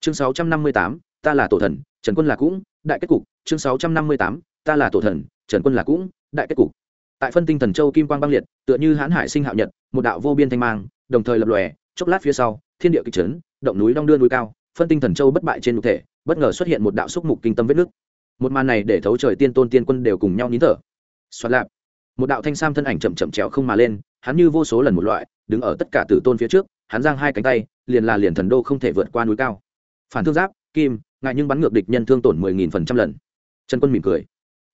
Chương sáu trăm năm mươi tám, ta là tổ thần, trần quân là cũng, đại kết cục. Chương sáu trăm năm mươi tám, ta là tổ thần, trần quân là cũng, đại kết cục. Tại phân tinh thần châu kim quang băng liệt, tựa như hãn hải sinh hạo nhật, một đạo vô biên thanh mang, đồng thời lập lòe, chốc lát phía sau, thiên địa kịch trấn động núi đong đưa núi cao, phân tinh thần châu bất bại trên nhục thể, bất ngờ xuất hiện một đạo xúc mục kinh tâm vết nước một màn này để thấu trời tiên tôn tiên quân đều cùng nhau nín thở xoát lạp. Một đạo thanh sam thân ảnh chậm chậm trèo không mà lên, hắn như vô số lần một loại, đứng ở tất cả tử tôn phía trước, hắn giang hai cánh tay, liền là liền thần đô không thể vượt qua núi cao. Phản thương giáp, kim, ngại nhưng bắn ngược địch nhân thương tổn mười nghìn phần trăm lần. Trần quân mỉm cười.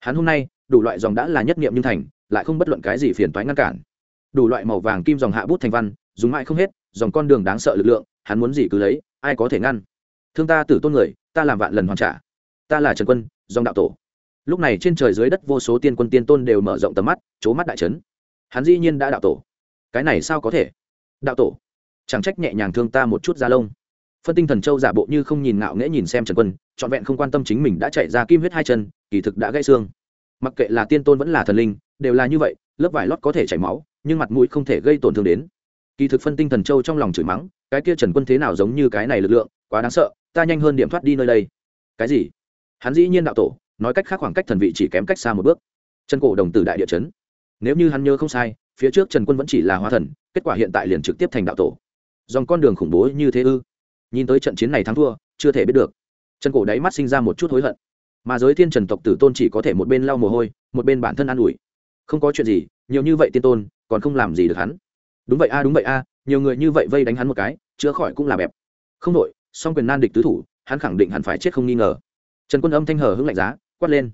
Hắn hôm nay, đủ loại dòng đã là nhất nghiệm nhưng thành, lại không bất luận cái gì phiền toái ngăn cản. Đủ loại màu vàng kim dòng hạ bút thành văn, dùng mãi không hết, dòng con đường đáng sợ lực lượng, hắn muốn gì cứ lấy, ai có thể ngăn. Thương ta tử tôn người, ta làm vạn lần hoàn trả. Ta là trần quân, dòng đạo tổ lúc này trên trời dưới đất vô số tiên quân tiên tôn đều mở rộng tầm mắt c mắt đại trấn. Hắn dĩ nhiên đã đạo tổ. Cái này sao có thể? Đạo tổ? Chẳng trách nhẹ nhàng thương ta một chút da lông. Phân tinh thần châu giả bộ như không nhìn ngạo nghễ nhìn xem trần quân, trọn vẹn không quan tâm chính mình đã chạy ra kim huyết hai chân, kỳ thực đã gãy xương. Mặc kệ là tiên tôn vẫn là thần linh, đều là như vậy, lớp vải lót có thể chảy máu, nhưng mặt mũi không thể gây tổn thương đến. Kỳ thực phân tinh thần châu trong lòng chửi mắng, cái kia trần quân thế nào giống như cái này lực lượng, quá đáng sợ, ta nhanh hơn điểm thoát đi nơi đây. Cái gì? Hắn dĩ nhiên đạo tổ nói cách khác khoảng cách thần vị chỉ kém cách xa một bước. Chân cổ đồng tử đại địa chấn. Nếu như hắn nhớ không sai, phía trước trần quân vẫn chỉ là hóa thần, kết quả hiện tại liền trực tiếp thành đạo tổ. Dòng con đường khủng bố như thế ư? Nhìn tới trận chiến này thắng thua, chưa thể biết được. Trần cổ đáy mắt sinh ra một chút hối hận. Mà giới thiên trần tộc tử tôn chỉ có thể một bên lau mồ hôi, một bên bản thân an ủi. Không có chuyện gì, nhiều như vậy tiên tôn, còn không làm gì được hắn. Đúng vậy a, đúng vậy a, nhiều người như vậy vây đánh hắn một cái, chữa khỏi cũng là bẹp. Không đội song quyền nan địch tứ thủ, hắn khẳng định hẳn phải chết không nghi ngờ. Trần quân âm thanh hờ hững lạnh giá quát lên.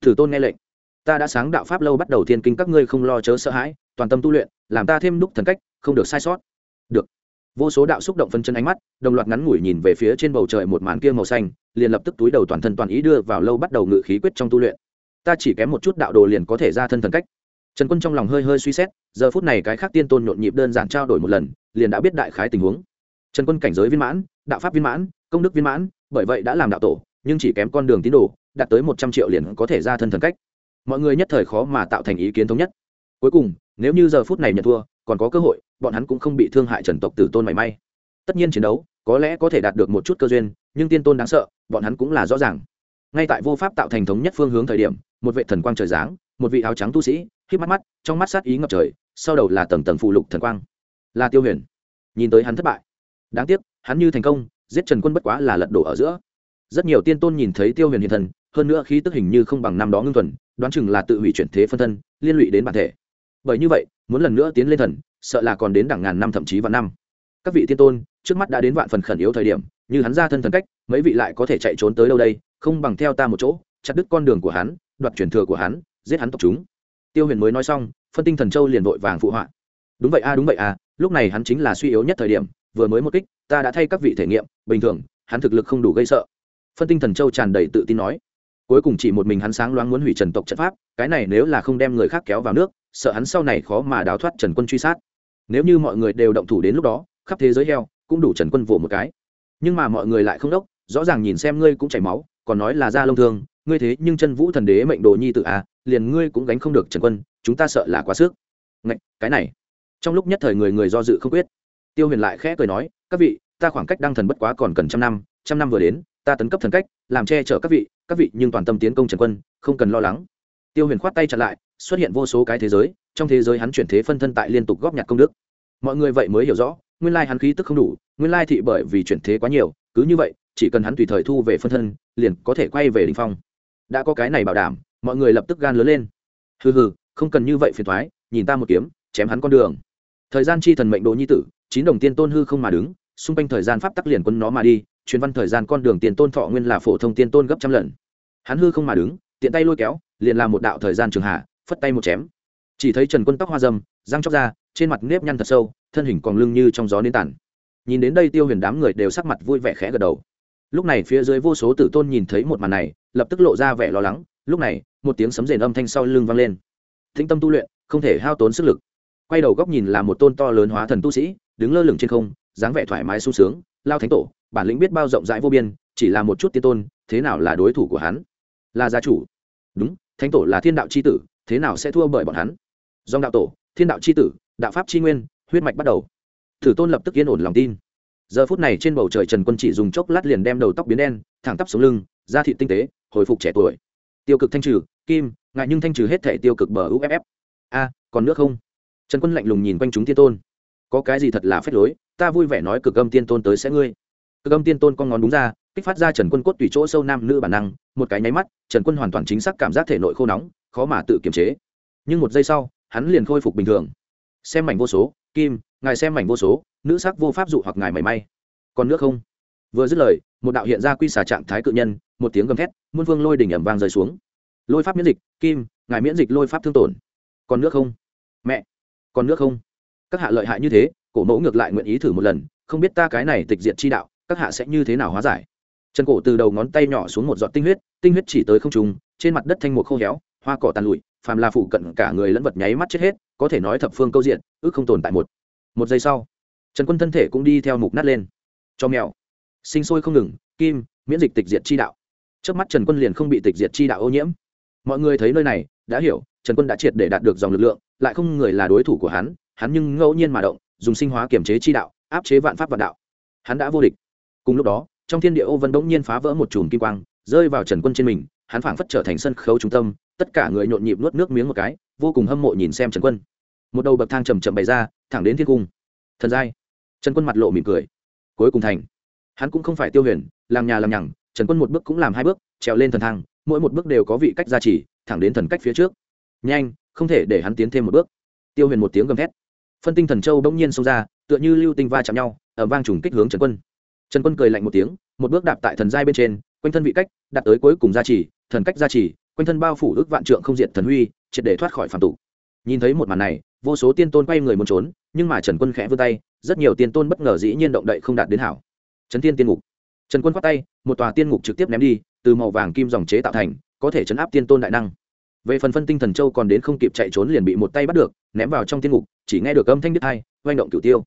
Thử tôn nghe lệnh. Ta đã sáng đạo pháp lâu bắt đầu thiên kinh, các ngươi không lo chớ sợ hãi, toàn tâm tu luyện, làm ta thêm đúc thần cách, không được sai sót. Được. Vô số đạo xúc động phân chân ánh mắt, đồng loạt ngắn ngủi nhìn về phía trên bầu trời một màn kia màu xanh, liền lập tức túi đầu toàn thân toàn ý đưa vào lâu bắt đầu ngự khí quyết trong tu luyện. Ta chỉ kém một chút đạo đồ liền có thể ra thân thần cách. Trần quân trong lòng hơi hơi suy xét, giờ phút này cái khác tiên tôn nhộn nhịp đơn giản trao đổi một lần, liền đã biết đại khái tình huống. Trần quân cảnh giới viên mãn, đạo pháp viên mãn, công đức viên mãn, bởi vậy đã làm đạo tổ nhưng chỉ kém con đường tín đồ, đạt tới một trăm triệu liền có thể ra thân thần cách. Mọi người nhất thời khó mà tạo thành ý kiến thống nhất. Cuối cùng, nếu như giờ phút này nhận thua, còn có cơ hội, bọn hắn cũng không bị thương hại trần tộc tử tôn mảy may. Tất nhiên chiến đấu, có lẽ có thể đạt được một chút cơ duyên, nhưng tiên tôn đáng sợ, bọn hắn cũng là rõ ràng. Ngay tại vô pháp tạo thành thống nhất phương hướng thời điểm, một vệ thần quang trời giáng, một vị áo trắng tu sĩ khi mắt mắt, trong mắt sát ý ngập trời, sau đầu là tầng tầng phụ lục thần quang. Là tiêu huyền nhìn tới hắn thất bại. Đáng tiếc, hắn như thành công, giết trần quân bất quá là lật đổ ở giữa rất nhiều tiên tôn nhìn thấy tiêu huyền hiện thần hơn nữa khí tức hình như không bằng năm đó ngưng thuần, đoán chừng là tự hủy chuyển thế phân thân, liên lụy đến bản thể. Bởi như vậy, muốn lần nữa tiến lên thần, sợ là còn đến đẳng ngàn năm thậm chí vạn năm. Các vị tiên tôn, trước mắt đã đến vạn phần khẩn yếu thời điểm, như hắn ra thân thần cách, mấy vị lại có thể chạy trốn tới đâu đây, không bằng theo ta một chỗ, chặt đứt con đường của hắn, đoạt truyền thừa của hắn, giết hắn tộc chúng. Tiêu huyền mới nói xong, phân tinh thần châu liền vội vàng phụ họa. Đúng vậy a, đúng vậy a, lúc này hắn chính là suy yếu nhất thời điểm, vừa mới một kích, ta đã thay các vị thể nghiệm, bình thường, hắn thực lực không đủ gây sợ phân tinh thần châu tràn đầy tự tin nói. Cuối cùng chỉ một mình hắn sáng loáng muốn hủy trần tộc trận pháp cái này nếu là không đem người khác kéo vào nước sợ hắn sau này khó mà đào thoát trần quân truy sát. Nếu như mọi người đều động thủ đến lúc đó khắp thế giới heo cũng đủ trần quân vỗ một cái. Nhưng mà mọi người lại không đốc rõ ràng nhìn xem ngươi cũng chảy máu còn nói là da lông thương ngươi thế nhưng chân vũ thần đế mệnh đồ nhi tự à, liền ngươi cũng gánh không được trần quân chúng ta sợ là quá sức. Ngạch, cái này. Trong lúc nhất thời người người do dự không quyết. Tiêu huyền lại khẽ cười nói các vị ta khoảng cách đăng thần bất quá còn cần trăm năm trăm năm vừa đến ta tấn cấp thần cách, làm che chở các vị các vị nhưng toàn tâm tiến công trần quân, không cần lo lắng. Tiêu huyền khoát tay chặn lại, xuất hiện vô số cái thế giới, trong thế giới hắn chuyển thế phân thân tại liên tục góp nhặt công đức. Mọi người vậy mới hiểu rõ, nguyên lai hắn khí tức không đủ, nguyên lai thị bởi vì chuyển thế quá nhiều, cứ như vậy, chỉ cần hắn tùy thời thu về phân thân, liền có thể quay về đình phong. Đã có cái này bảo đảm, mọi người lập tức gan lớn lên. Hừ hừ, không cần như vậy phiền thoái nhìn ta một kiếm, chém hắn con đường. Thời gian chi thần mệnh đồ nhi tử, chín đồng tiên tôn hư không mà đứng, xung quanh thời gian pháp tắc liền quân nó mà đi truyền văn thời gian con đường tiền tôn thọ nguyên là phổ thông tiên tôn gấp trăm lần. Hắn hư không mà đứng, tiện tay lôi kéo, liền làm một đạo thời gian trường hạ, phất tay một chém. Chỉ thấy trần quân tóc hoa dâm, răng chóc ra, trên mặt nếp nhăn thật sâu, thân hình còn lưng như trong gió nến tàn nhìn đến đây tiêu huyền đám người đều sắc mặt vui vẻ khẽ gật đầu. Lúc này phía dưới vô số tử tôn nhìn thấy một màn này, lập tức lộ ra vẻ lo lắng. Lúc này, một tiếng sấm rền âm thanh sau lưng vang lên. Thinh tâm tu luyện, không thể hao tốn sức lực. Quay đầu góc nhìn là một tôn to lớn hóa thần tu sĩ, đứng lơ lửng trên không, dáng vẻ thoải mái sung sướng, lao thánh tổ bản lĩnh biết bao rộng rãi vô biên, chỉ là một chút tiên tôn, thế nào là đối thủ của hắn? Là gia chủ. Đúng, thánh tổ là thiên đạo c h i tử, thế nào sẽ thua bởi bọn hắn? Dòng đạo tổ, thiên đạo c h i tử, đạo pháp c h i nguyên, huyết mạch bắt đầu. Thử tôn lập tức yên ổn lòng tin. Giờ phút này trên bầu trời trần quân chỉ dùng chốc lát liền đem đầu tóc biến đen, thẳng tắp xuống lưng, da thị tinh tế, hồi phục trẻ tuổi. Tiêu cực thanh trừ, kim, ngại nhưng thanh trừ hết thể tiêu cực bờ uff a, còn nước không? Trần quân lạnh lùng nhìn quanh chúng tiên tôn. Có cái gì thật là phép lối, ta vui vẻ nói cực âm tiên tôn tới sẽ ngươi cực âm tiên tôn con ngón đúng ra, kích phát ra trần quân cốt tùy chỗ sâu nam nữ bản năng, một cái nháy mắt, trần quân hoàn toàn chính xác cảm giác thể nội khô nóng, khó mà tự kiềm chế. Nhưng một giây sau, hắn liền khôi phục bình thường. Xem mảnh vô số, kim, ngài xem mảnh vô số, nữ sắc vô pháp dụ hoặc ngài mảy may. Còn nước không? Vừa dứt lời, một đạo hiện ra quy xả trạng thái cự nhân, một tiếng gầm thét, muôn vương lôi đỉnh ẩm vang rơi xuống. Lôi pháp miễn dịch, kim, ngài miễn dịch lôi pháp thương tổn. Còn nước không? Mẹ! Còn nước không? Các hạ lợi hại như thế, cổ mẫu ngược lại nguyện ý thử một lần, không biết ta cái này tịch diệt chi đạo các hạ sẽ như thế nào hóa giải? Trần cổ từ đầu ngón tay nhỏ xuống một giọt tinh huyết tinh huyết chỉ tới không trùng trên mặt đất thanh mục khô héo, hoa cỏ tàn lụi, phàm là phụ cận cả người lẫn vật nháy mắt chết hết, có thể nói thập phương câu diện, ước không tồn tại một. Một giây sau, trần quân thân thể cũng đi theo mục nát lên. Cho mèo. Sinh sôi không ngừng, kim, miễn dịch tịch diệt chi đạo. Trước mắt trần quân liền không bị tịch diệt chi đạo ô nhiễm. Mọi người thấy nơi này, đã hiểu, trần quân đã triệt để đạt được dòng lực lượng, lại không người là đối thủ của hắn hắn nhưng ngẫu nhiên mà động, dùng sinh hóa kiểm chế chi đạo, áp chế vạn pháp vạn đạo. Hắn đã vô địch cùng lúc đó, trong thiên địa ô vân bỗng nhiên phá vỡ một chùm kim quang, rơi vào trần quân trên mình, hắn phảng phất trở thành sân khấu trung tâm, tất cả người nhộn nhịp nuốt nước miếng một cái, vô cùng hâm mộ nhìn xem trần quân. Một đầu bậc thang chầm chậm bày ra, thẳng đến thiên cung. Thần giai. Trần quân mặt lộ mỉm cười. Cuối cùng thành. Hắn cũng không phải tiêu huyền làm nhà làm nhằng, trần quân một bước cũng làm hai bước, trèo lên thần thang, mỗi một bước đều có vị cách gia trì, thẳng đến thần cách phía trước. Nhanh, không thể để hắn tiến thêm một bước. Tiêu huyền một tiếng gầm thét. Phân tinh thần châu bỗng nhiên xông ra, tựa như lưu tinh va chạm nhau ở vang trùng kích hướng trần quân trần quân cười lạnh một tiếng, một bước đạp tại thần giai bên trên, quanh thân vị cách, đặt tới cuối cùng gia trì, thần cách gia trì, quanh thân bao phủ ước vạn trượng không diệt thần huy, triệt để thoát khỏi phàm tục. nhìn thấy một màn này, vô số tiên tôn quay người muốn trốn, nhưng mà trần quân khẽ vươn tay, rất nhiều tiên tôn bất ngờ dĩ nhiên động đậy không đạt đến hảo. Trấn tiên tiên ngục. Trần quân khoát tay, một tòa tiên ngục trực tiếp ném đi, từ màu vàng kim dòng chế tạo thành, có thể chấn áp tiên tôn đại năng. Về phần phân tinh thần châu còn đến không kịp chạy trốn liền bị một tay bắt được, ném vào trong tiên ngục, chỉ nghe được âm thanh đứt hai oanh động cửu tiêu.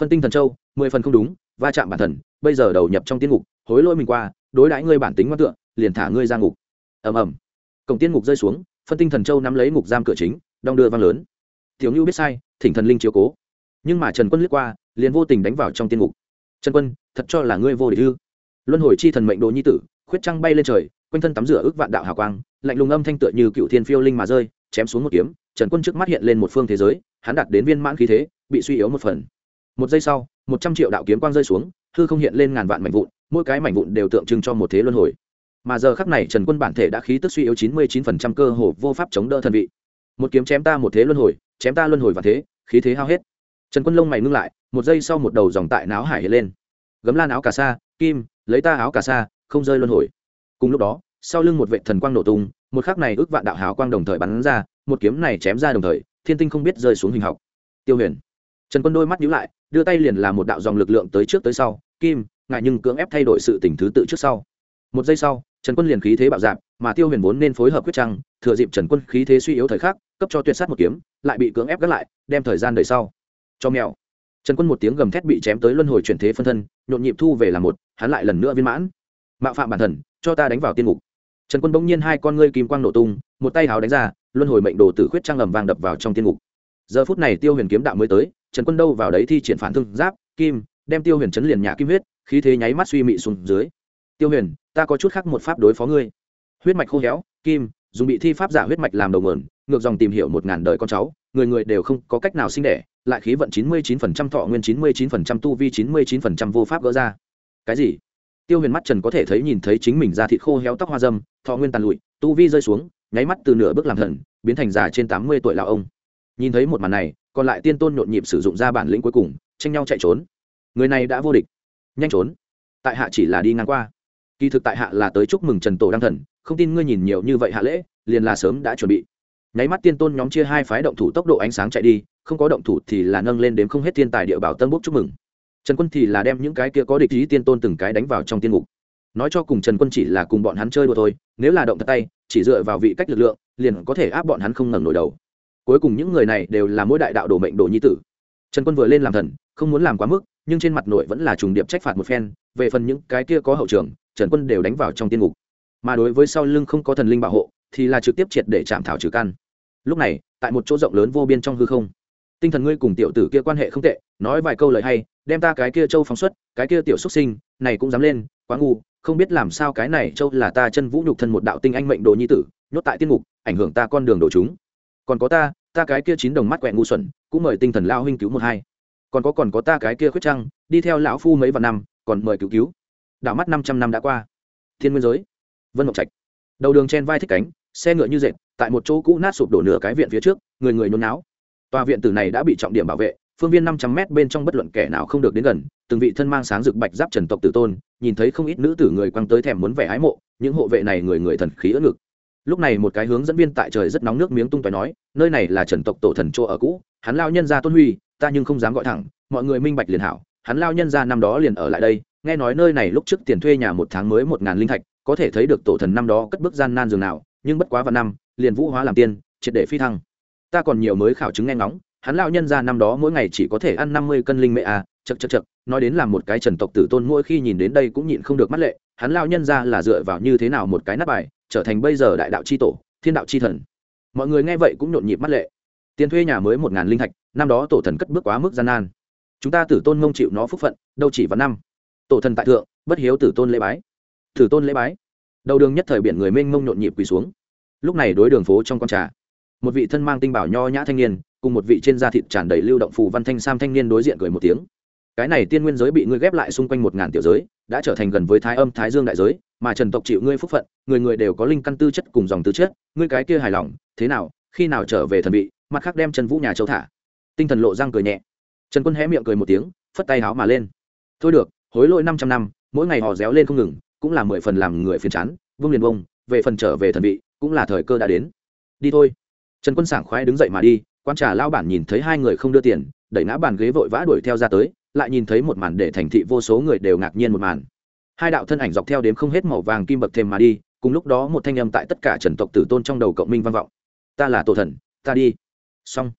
Phân tinh thần châu, mười phần không đúng va chạm bản thần, bây giờ đầu nhập trong tiên ngục, hối lỗi mình qua, đối đãi ngươi bản tính ngoan tượng liền thả ngươi ra ngục. Ầm ầm. Cổng tiên ngục rơi xuống, phân tinh thần châu nắm lấy ngục giam cửa chính, đong đưa vang lớn. Tiểu ngưu biết sai, thỉnh thần linh chiếu cố. Nhưng mà trần quân lướt qua, liền vô tình đánh vào trong tiên ngục. Trần quân, thật cho là ngươi vô địch ư? Luân hồi chi thần mệnh đồ nhi tử, khuyết trăng bay lên trời, quanh thân tắm rửa ước vạn đạo hào quang, lạnh lùng âm thanh tựa như cựu thiên phiêu linh mà rơi, chém xuống một kiếm, trần quân trước mắt hiện lên một phương thế giới, hắn đạt đến viên mãn khí thế, bị suy yếu một phần. Một giây sau một trăm triệu đạo kiếm quang rơi xuống, hư không hiện lên ngàn vạn mảnh vụn, mỗi cái mảnh vụn đều tượng trưng cho một thế luân hồi. Mà giờ khắc này, trần quân bản thể đã khí tức suy yếu chín mươi chín phần trăm cơ hồ vô pháp chống đỡ thần vị. Một kiếm chém ta một thế luân hồi, chém ta luân hồi và thế, khí thế hao hết. Trần quân lông mày ngưng lại, một giây sau một đầu dòng tại náo hải hiện lên. Gấm lan áo cà sa, kim, lấy ta áo cà sa, không rơi luân hồi. Cùng lúc đó, sau lưng một vệ thần quang nổ tung, một khắc này ước vạn đạo hào quang đồng thời bắn ra, một kiếm này chém ra đồng thời, thiên tinh không biết rơi xuống hình học. Tiêu huyền. Trần quân đôi mắt nhíu lại đưa tay liền là một đạo dòng lực lượng tới trước tới sau, kim ngại nhưng cưỡng ép thay đổi sự tình thứ tự trước sau. Một giây sau, trần quân liền khí thế bạo dạp mà tiêu huyền vốn nên phối hợp quyết trăng, thừa dịp trần quân khí thế suy yếu thời khắc, cấp cho tuyệt sát một kiếm, lại bị cưỡng ép gác lại, đem thời gian đời sau. Cho mèo. Trần quân một tiếng gầm thét bị chém tới luân hồi chuyển thế phân thân, nhộn nhịp thu về là một, hắn lại lần nữa viên mãn. Mạo phạm bản thần, cho ta đánh vào tiên ngục. Trần quân bỗng nhiên hai con ngươi kim quang nổ tung, một tay háo đánh ra, luân hồi mệnh đồ tử khuyết trang ầm vang đập vào trong tiên ngục. Giờ phút này tiêu huyền kiếm đạo mới tới trần quân đâu vào đấy thi triển phản thương giáp, kim, đem tiêu huyền chấn liền nhà kim huyết, khí thế nháy mắt suy mị xuống dưới. Tiêu huyền, ta có chút khác một pháp đối phó ngươi. Huyết mạch khô héo, kim, dùng bị thi pháp giả huyết mạch làm đầu mườn ngược dòng tìm hiểu một ngàn đời con cháu, người người đều không có cách nào sinh đẻ, lại khí vận chín mươi chín phần trăm, thọ nguyên chín mươi chín phần trăm, tu vi chín mươi chín phần trăm, vô pháp gỡ ra. Cái gì? Tiêu huyền mắt trần có thể thấy nhìn thấy chính mình ra thịt khô héo tóc hoa dâm, thọ nguyên tàn lụi, tu vi rơi xuống, nháy mắt từ nửa bước làm thần, biến thành già trên tám mươi tuổi lão ông. Nhìn thấy một màn này còn lại tiên tôn nhộn nhịp sử dụng ra bản lĩnh cuối cùng, tranh nhau chạy trốn. Người này đã vô địch. Nhanh trốn. Tại hạ chỉ là đi ngang qua. Kỳ thực tại hạ là tới chúc mừng trần tổ đăng thần, không tin ngươi nhìn nhiều như vậy hạ lễ, liền là sớm đã chuẩn bị. Nháy mắt tiên tôn nhóm chia hai phái động thủ tốc độ ánh sáng chạy đi, không có động thủ thì là nâng lên đến không hết thiên tài địa bảo tân bốc chúc mừng. Trần quân thì là đem những cái kia có địch ý tiên tôn từng cái đánh vào trong tiên ngục. Nói cho cùng trần quân chỉ là cùng bọn hắn chơi đùa thôi, nếu là động thật tay, chỉ dựa vào vị cách lực lượng, liền có thể áp bọn hắn không ngẩng nổi đầu cuối cùng những người này đều là mỗi đại đạo đổ mệnh đổ nhi tử. Trần quân vừa lên làm thần, không muốn làm quá mức, nhưng trên mặt nội vẫn là trùng điệp trách phạt một phen, về phần những cái kia có hậu trường, trần quân đều đánh vào trong tiên ngục. Mà đối với sau lưng không có thần linh bảo hộ, thì là trực tiếp triệt để chạm thảo trừ căn. Lúc này, tại một chỗ rộng lớn vô biên trong hư không, tinh thần ngươi cùng tiểu tử kia quan hệ không tệ, nói vài câu lời hay, đem ta cái kia châu phóng xuất, cái kia tiểu xuất sinh, này cũng dám lên, quá ngu, không biết làm sao cái này châu là ta chân vũ nhục thân một đạo tinh anh mệnh đồ nhi tử, nhốt tại tiên ngục, ảnh hưởng ta con đường đổ chúng còn có ta ta cái kia chín đồng mắt quẹ ngu xuẩn, cũng mời tinh thần lao huynh cứu một hai. Còn có còn có ta cái kia khuyết trăng, đi theo lão phu mấy vạn năm, còn mời cứu cứu. Đảo mắt năm trăm năm đã qua. Thiên nguyên giới. Vân mộng trạch. Đầu đường chen vai thích cánh, xe ngựa như dệt, tại một chỗ cũ nát sụp đổ nửa cái viện phía trước, người người nôn náo. Tòa viện tử này đã bị trọng điểm bảo vệ, phương viên năm trăm mét bên trong bất luận kẻ nào không được đến gần, từng vị thân mang sáng rực bạch giáp trần tộc tử tôn, nhìn thấy không ít nữ tử người quăng tới thèm muốn vẻ ái mộ, những hộ vệ này người người thần khí ớt ngực lúc này một cái hướng dẫn viên tại trời rất nóng nước miếng tung tói nói, nơi này là trần tộc tổ thần chỗ ở cũ, hắn lao nhân ra tôn huy, ta nhưng không dám gọi thẳng, mọi người minh bạch liền hảo, hắn lao nhân ra năm đó liền ở lại đây, nghe nói nơi này lúc trước tiền thuê nhà một tháng mới một ngàn linh thạch, có thể thấy được tổ thần năm đó cất bước gian nan dường nào, nhưng bất quá vài năm, liền vũ hóa làm tiên, triệt để phi thăng. Ta còn nhiều mới khảo chứng nghe ngóng, hắn lão nhân ra năm đó mỗi ngày chỉ có thể ăn năm mươi cân linh mẹ à chật chật chật nói đến là một cái trần tộc tử tôn mỗi khi nhìn đến đây cũng nhịn không được mắt lệ hắn lao nhân ra là dựa vào như thế nào một cái nắp bài, trở thành bây giờ đại đạo c h i tổ, thiên đạo c h i thần. Mọi người nghe vậy cũng nhộn nhịp mắt lệ. Tiền thuê nhà mới một ngàn linh thạch, năm đó tổ thần cất bước quá mức gian nan. Chúng ta tử tôn mông chịu nó phúc phận, đâu chỉ vào năm. Tổ thần tại thượng, bất hiếu tử tôn lễ bái. Tử tôn lễ bái. Đầu đường nhất thời biển người mênh mông nhộn nhịp quỳ xuống. Lúc này đối đường phố trong con trà, một vị thân mang tinh bảo nho nhã thanh niên, cùng một vị trên da thịt tràn đầy lưu động phù văn thanh sam thanh niên đối diện cười một tiếng cái này tiên nguyên giới bị ngươi ghép lại xung quanh một ngàn tiểu giới, đã trở thành gần với thái âm, thái dương đại giới, mà trần tộc chịu ngươi phúc phận, người người đều có linh căn tư chất cùng dòng tư chất, ngươi cái kia hài lòng, thế nào, khi nào trở về thần vị, mặt khác đem trần vũ nhà châu thả. Tinh thần lộ răng cười nhẹ. Trần quân hé miệng cười một tiếng, phất tay háo mà lên. Thôi được, hối lỗi năm trăm năm, mỗi ngày họ réo lên không ngừng, cũng là mười phần làm người phiền chán vương liền bông về phần trở về thần vị, cũng là thời cơ đã đến. Đi thôi. Trần quân sảng khoái đứng dậy mà đi, quan trà lao bản nhìn thấy hai người không đưa tiền, đẩy ngã bàn ghế vội vã đuổi theo ra tới lại nhìn thấy một màn để thành thị vô số người đều ngạc nhiên một màn. Hai đạo thân ảnh dọc theo đếm không hết màu vàng kim bậc thêm mà đi, cùng lúc đó một thanh âm tại tất cả trần tộc tử tôn trong đầu cộng minh vang vọng. Ta là tổ thần, ta đi. Xong.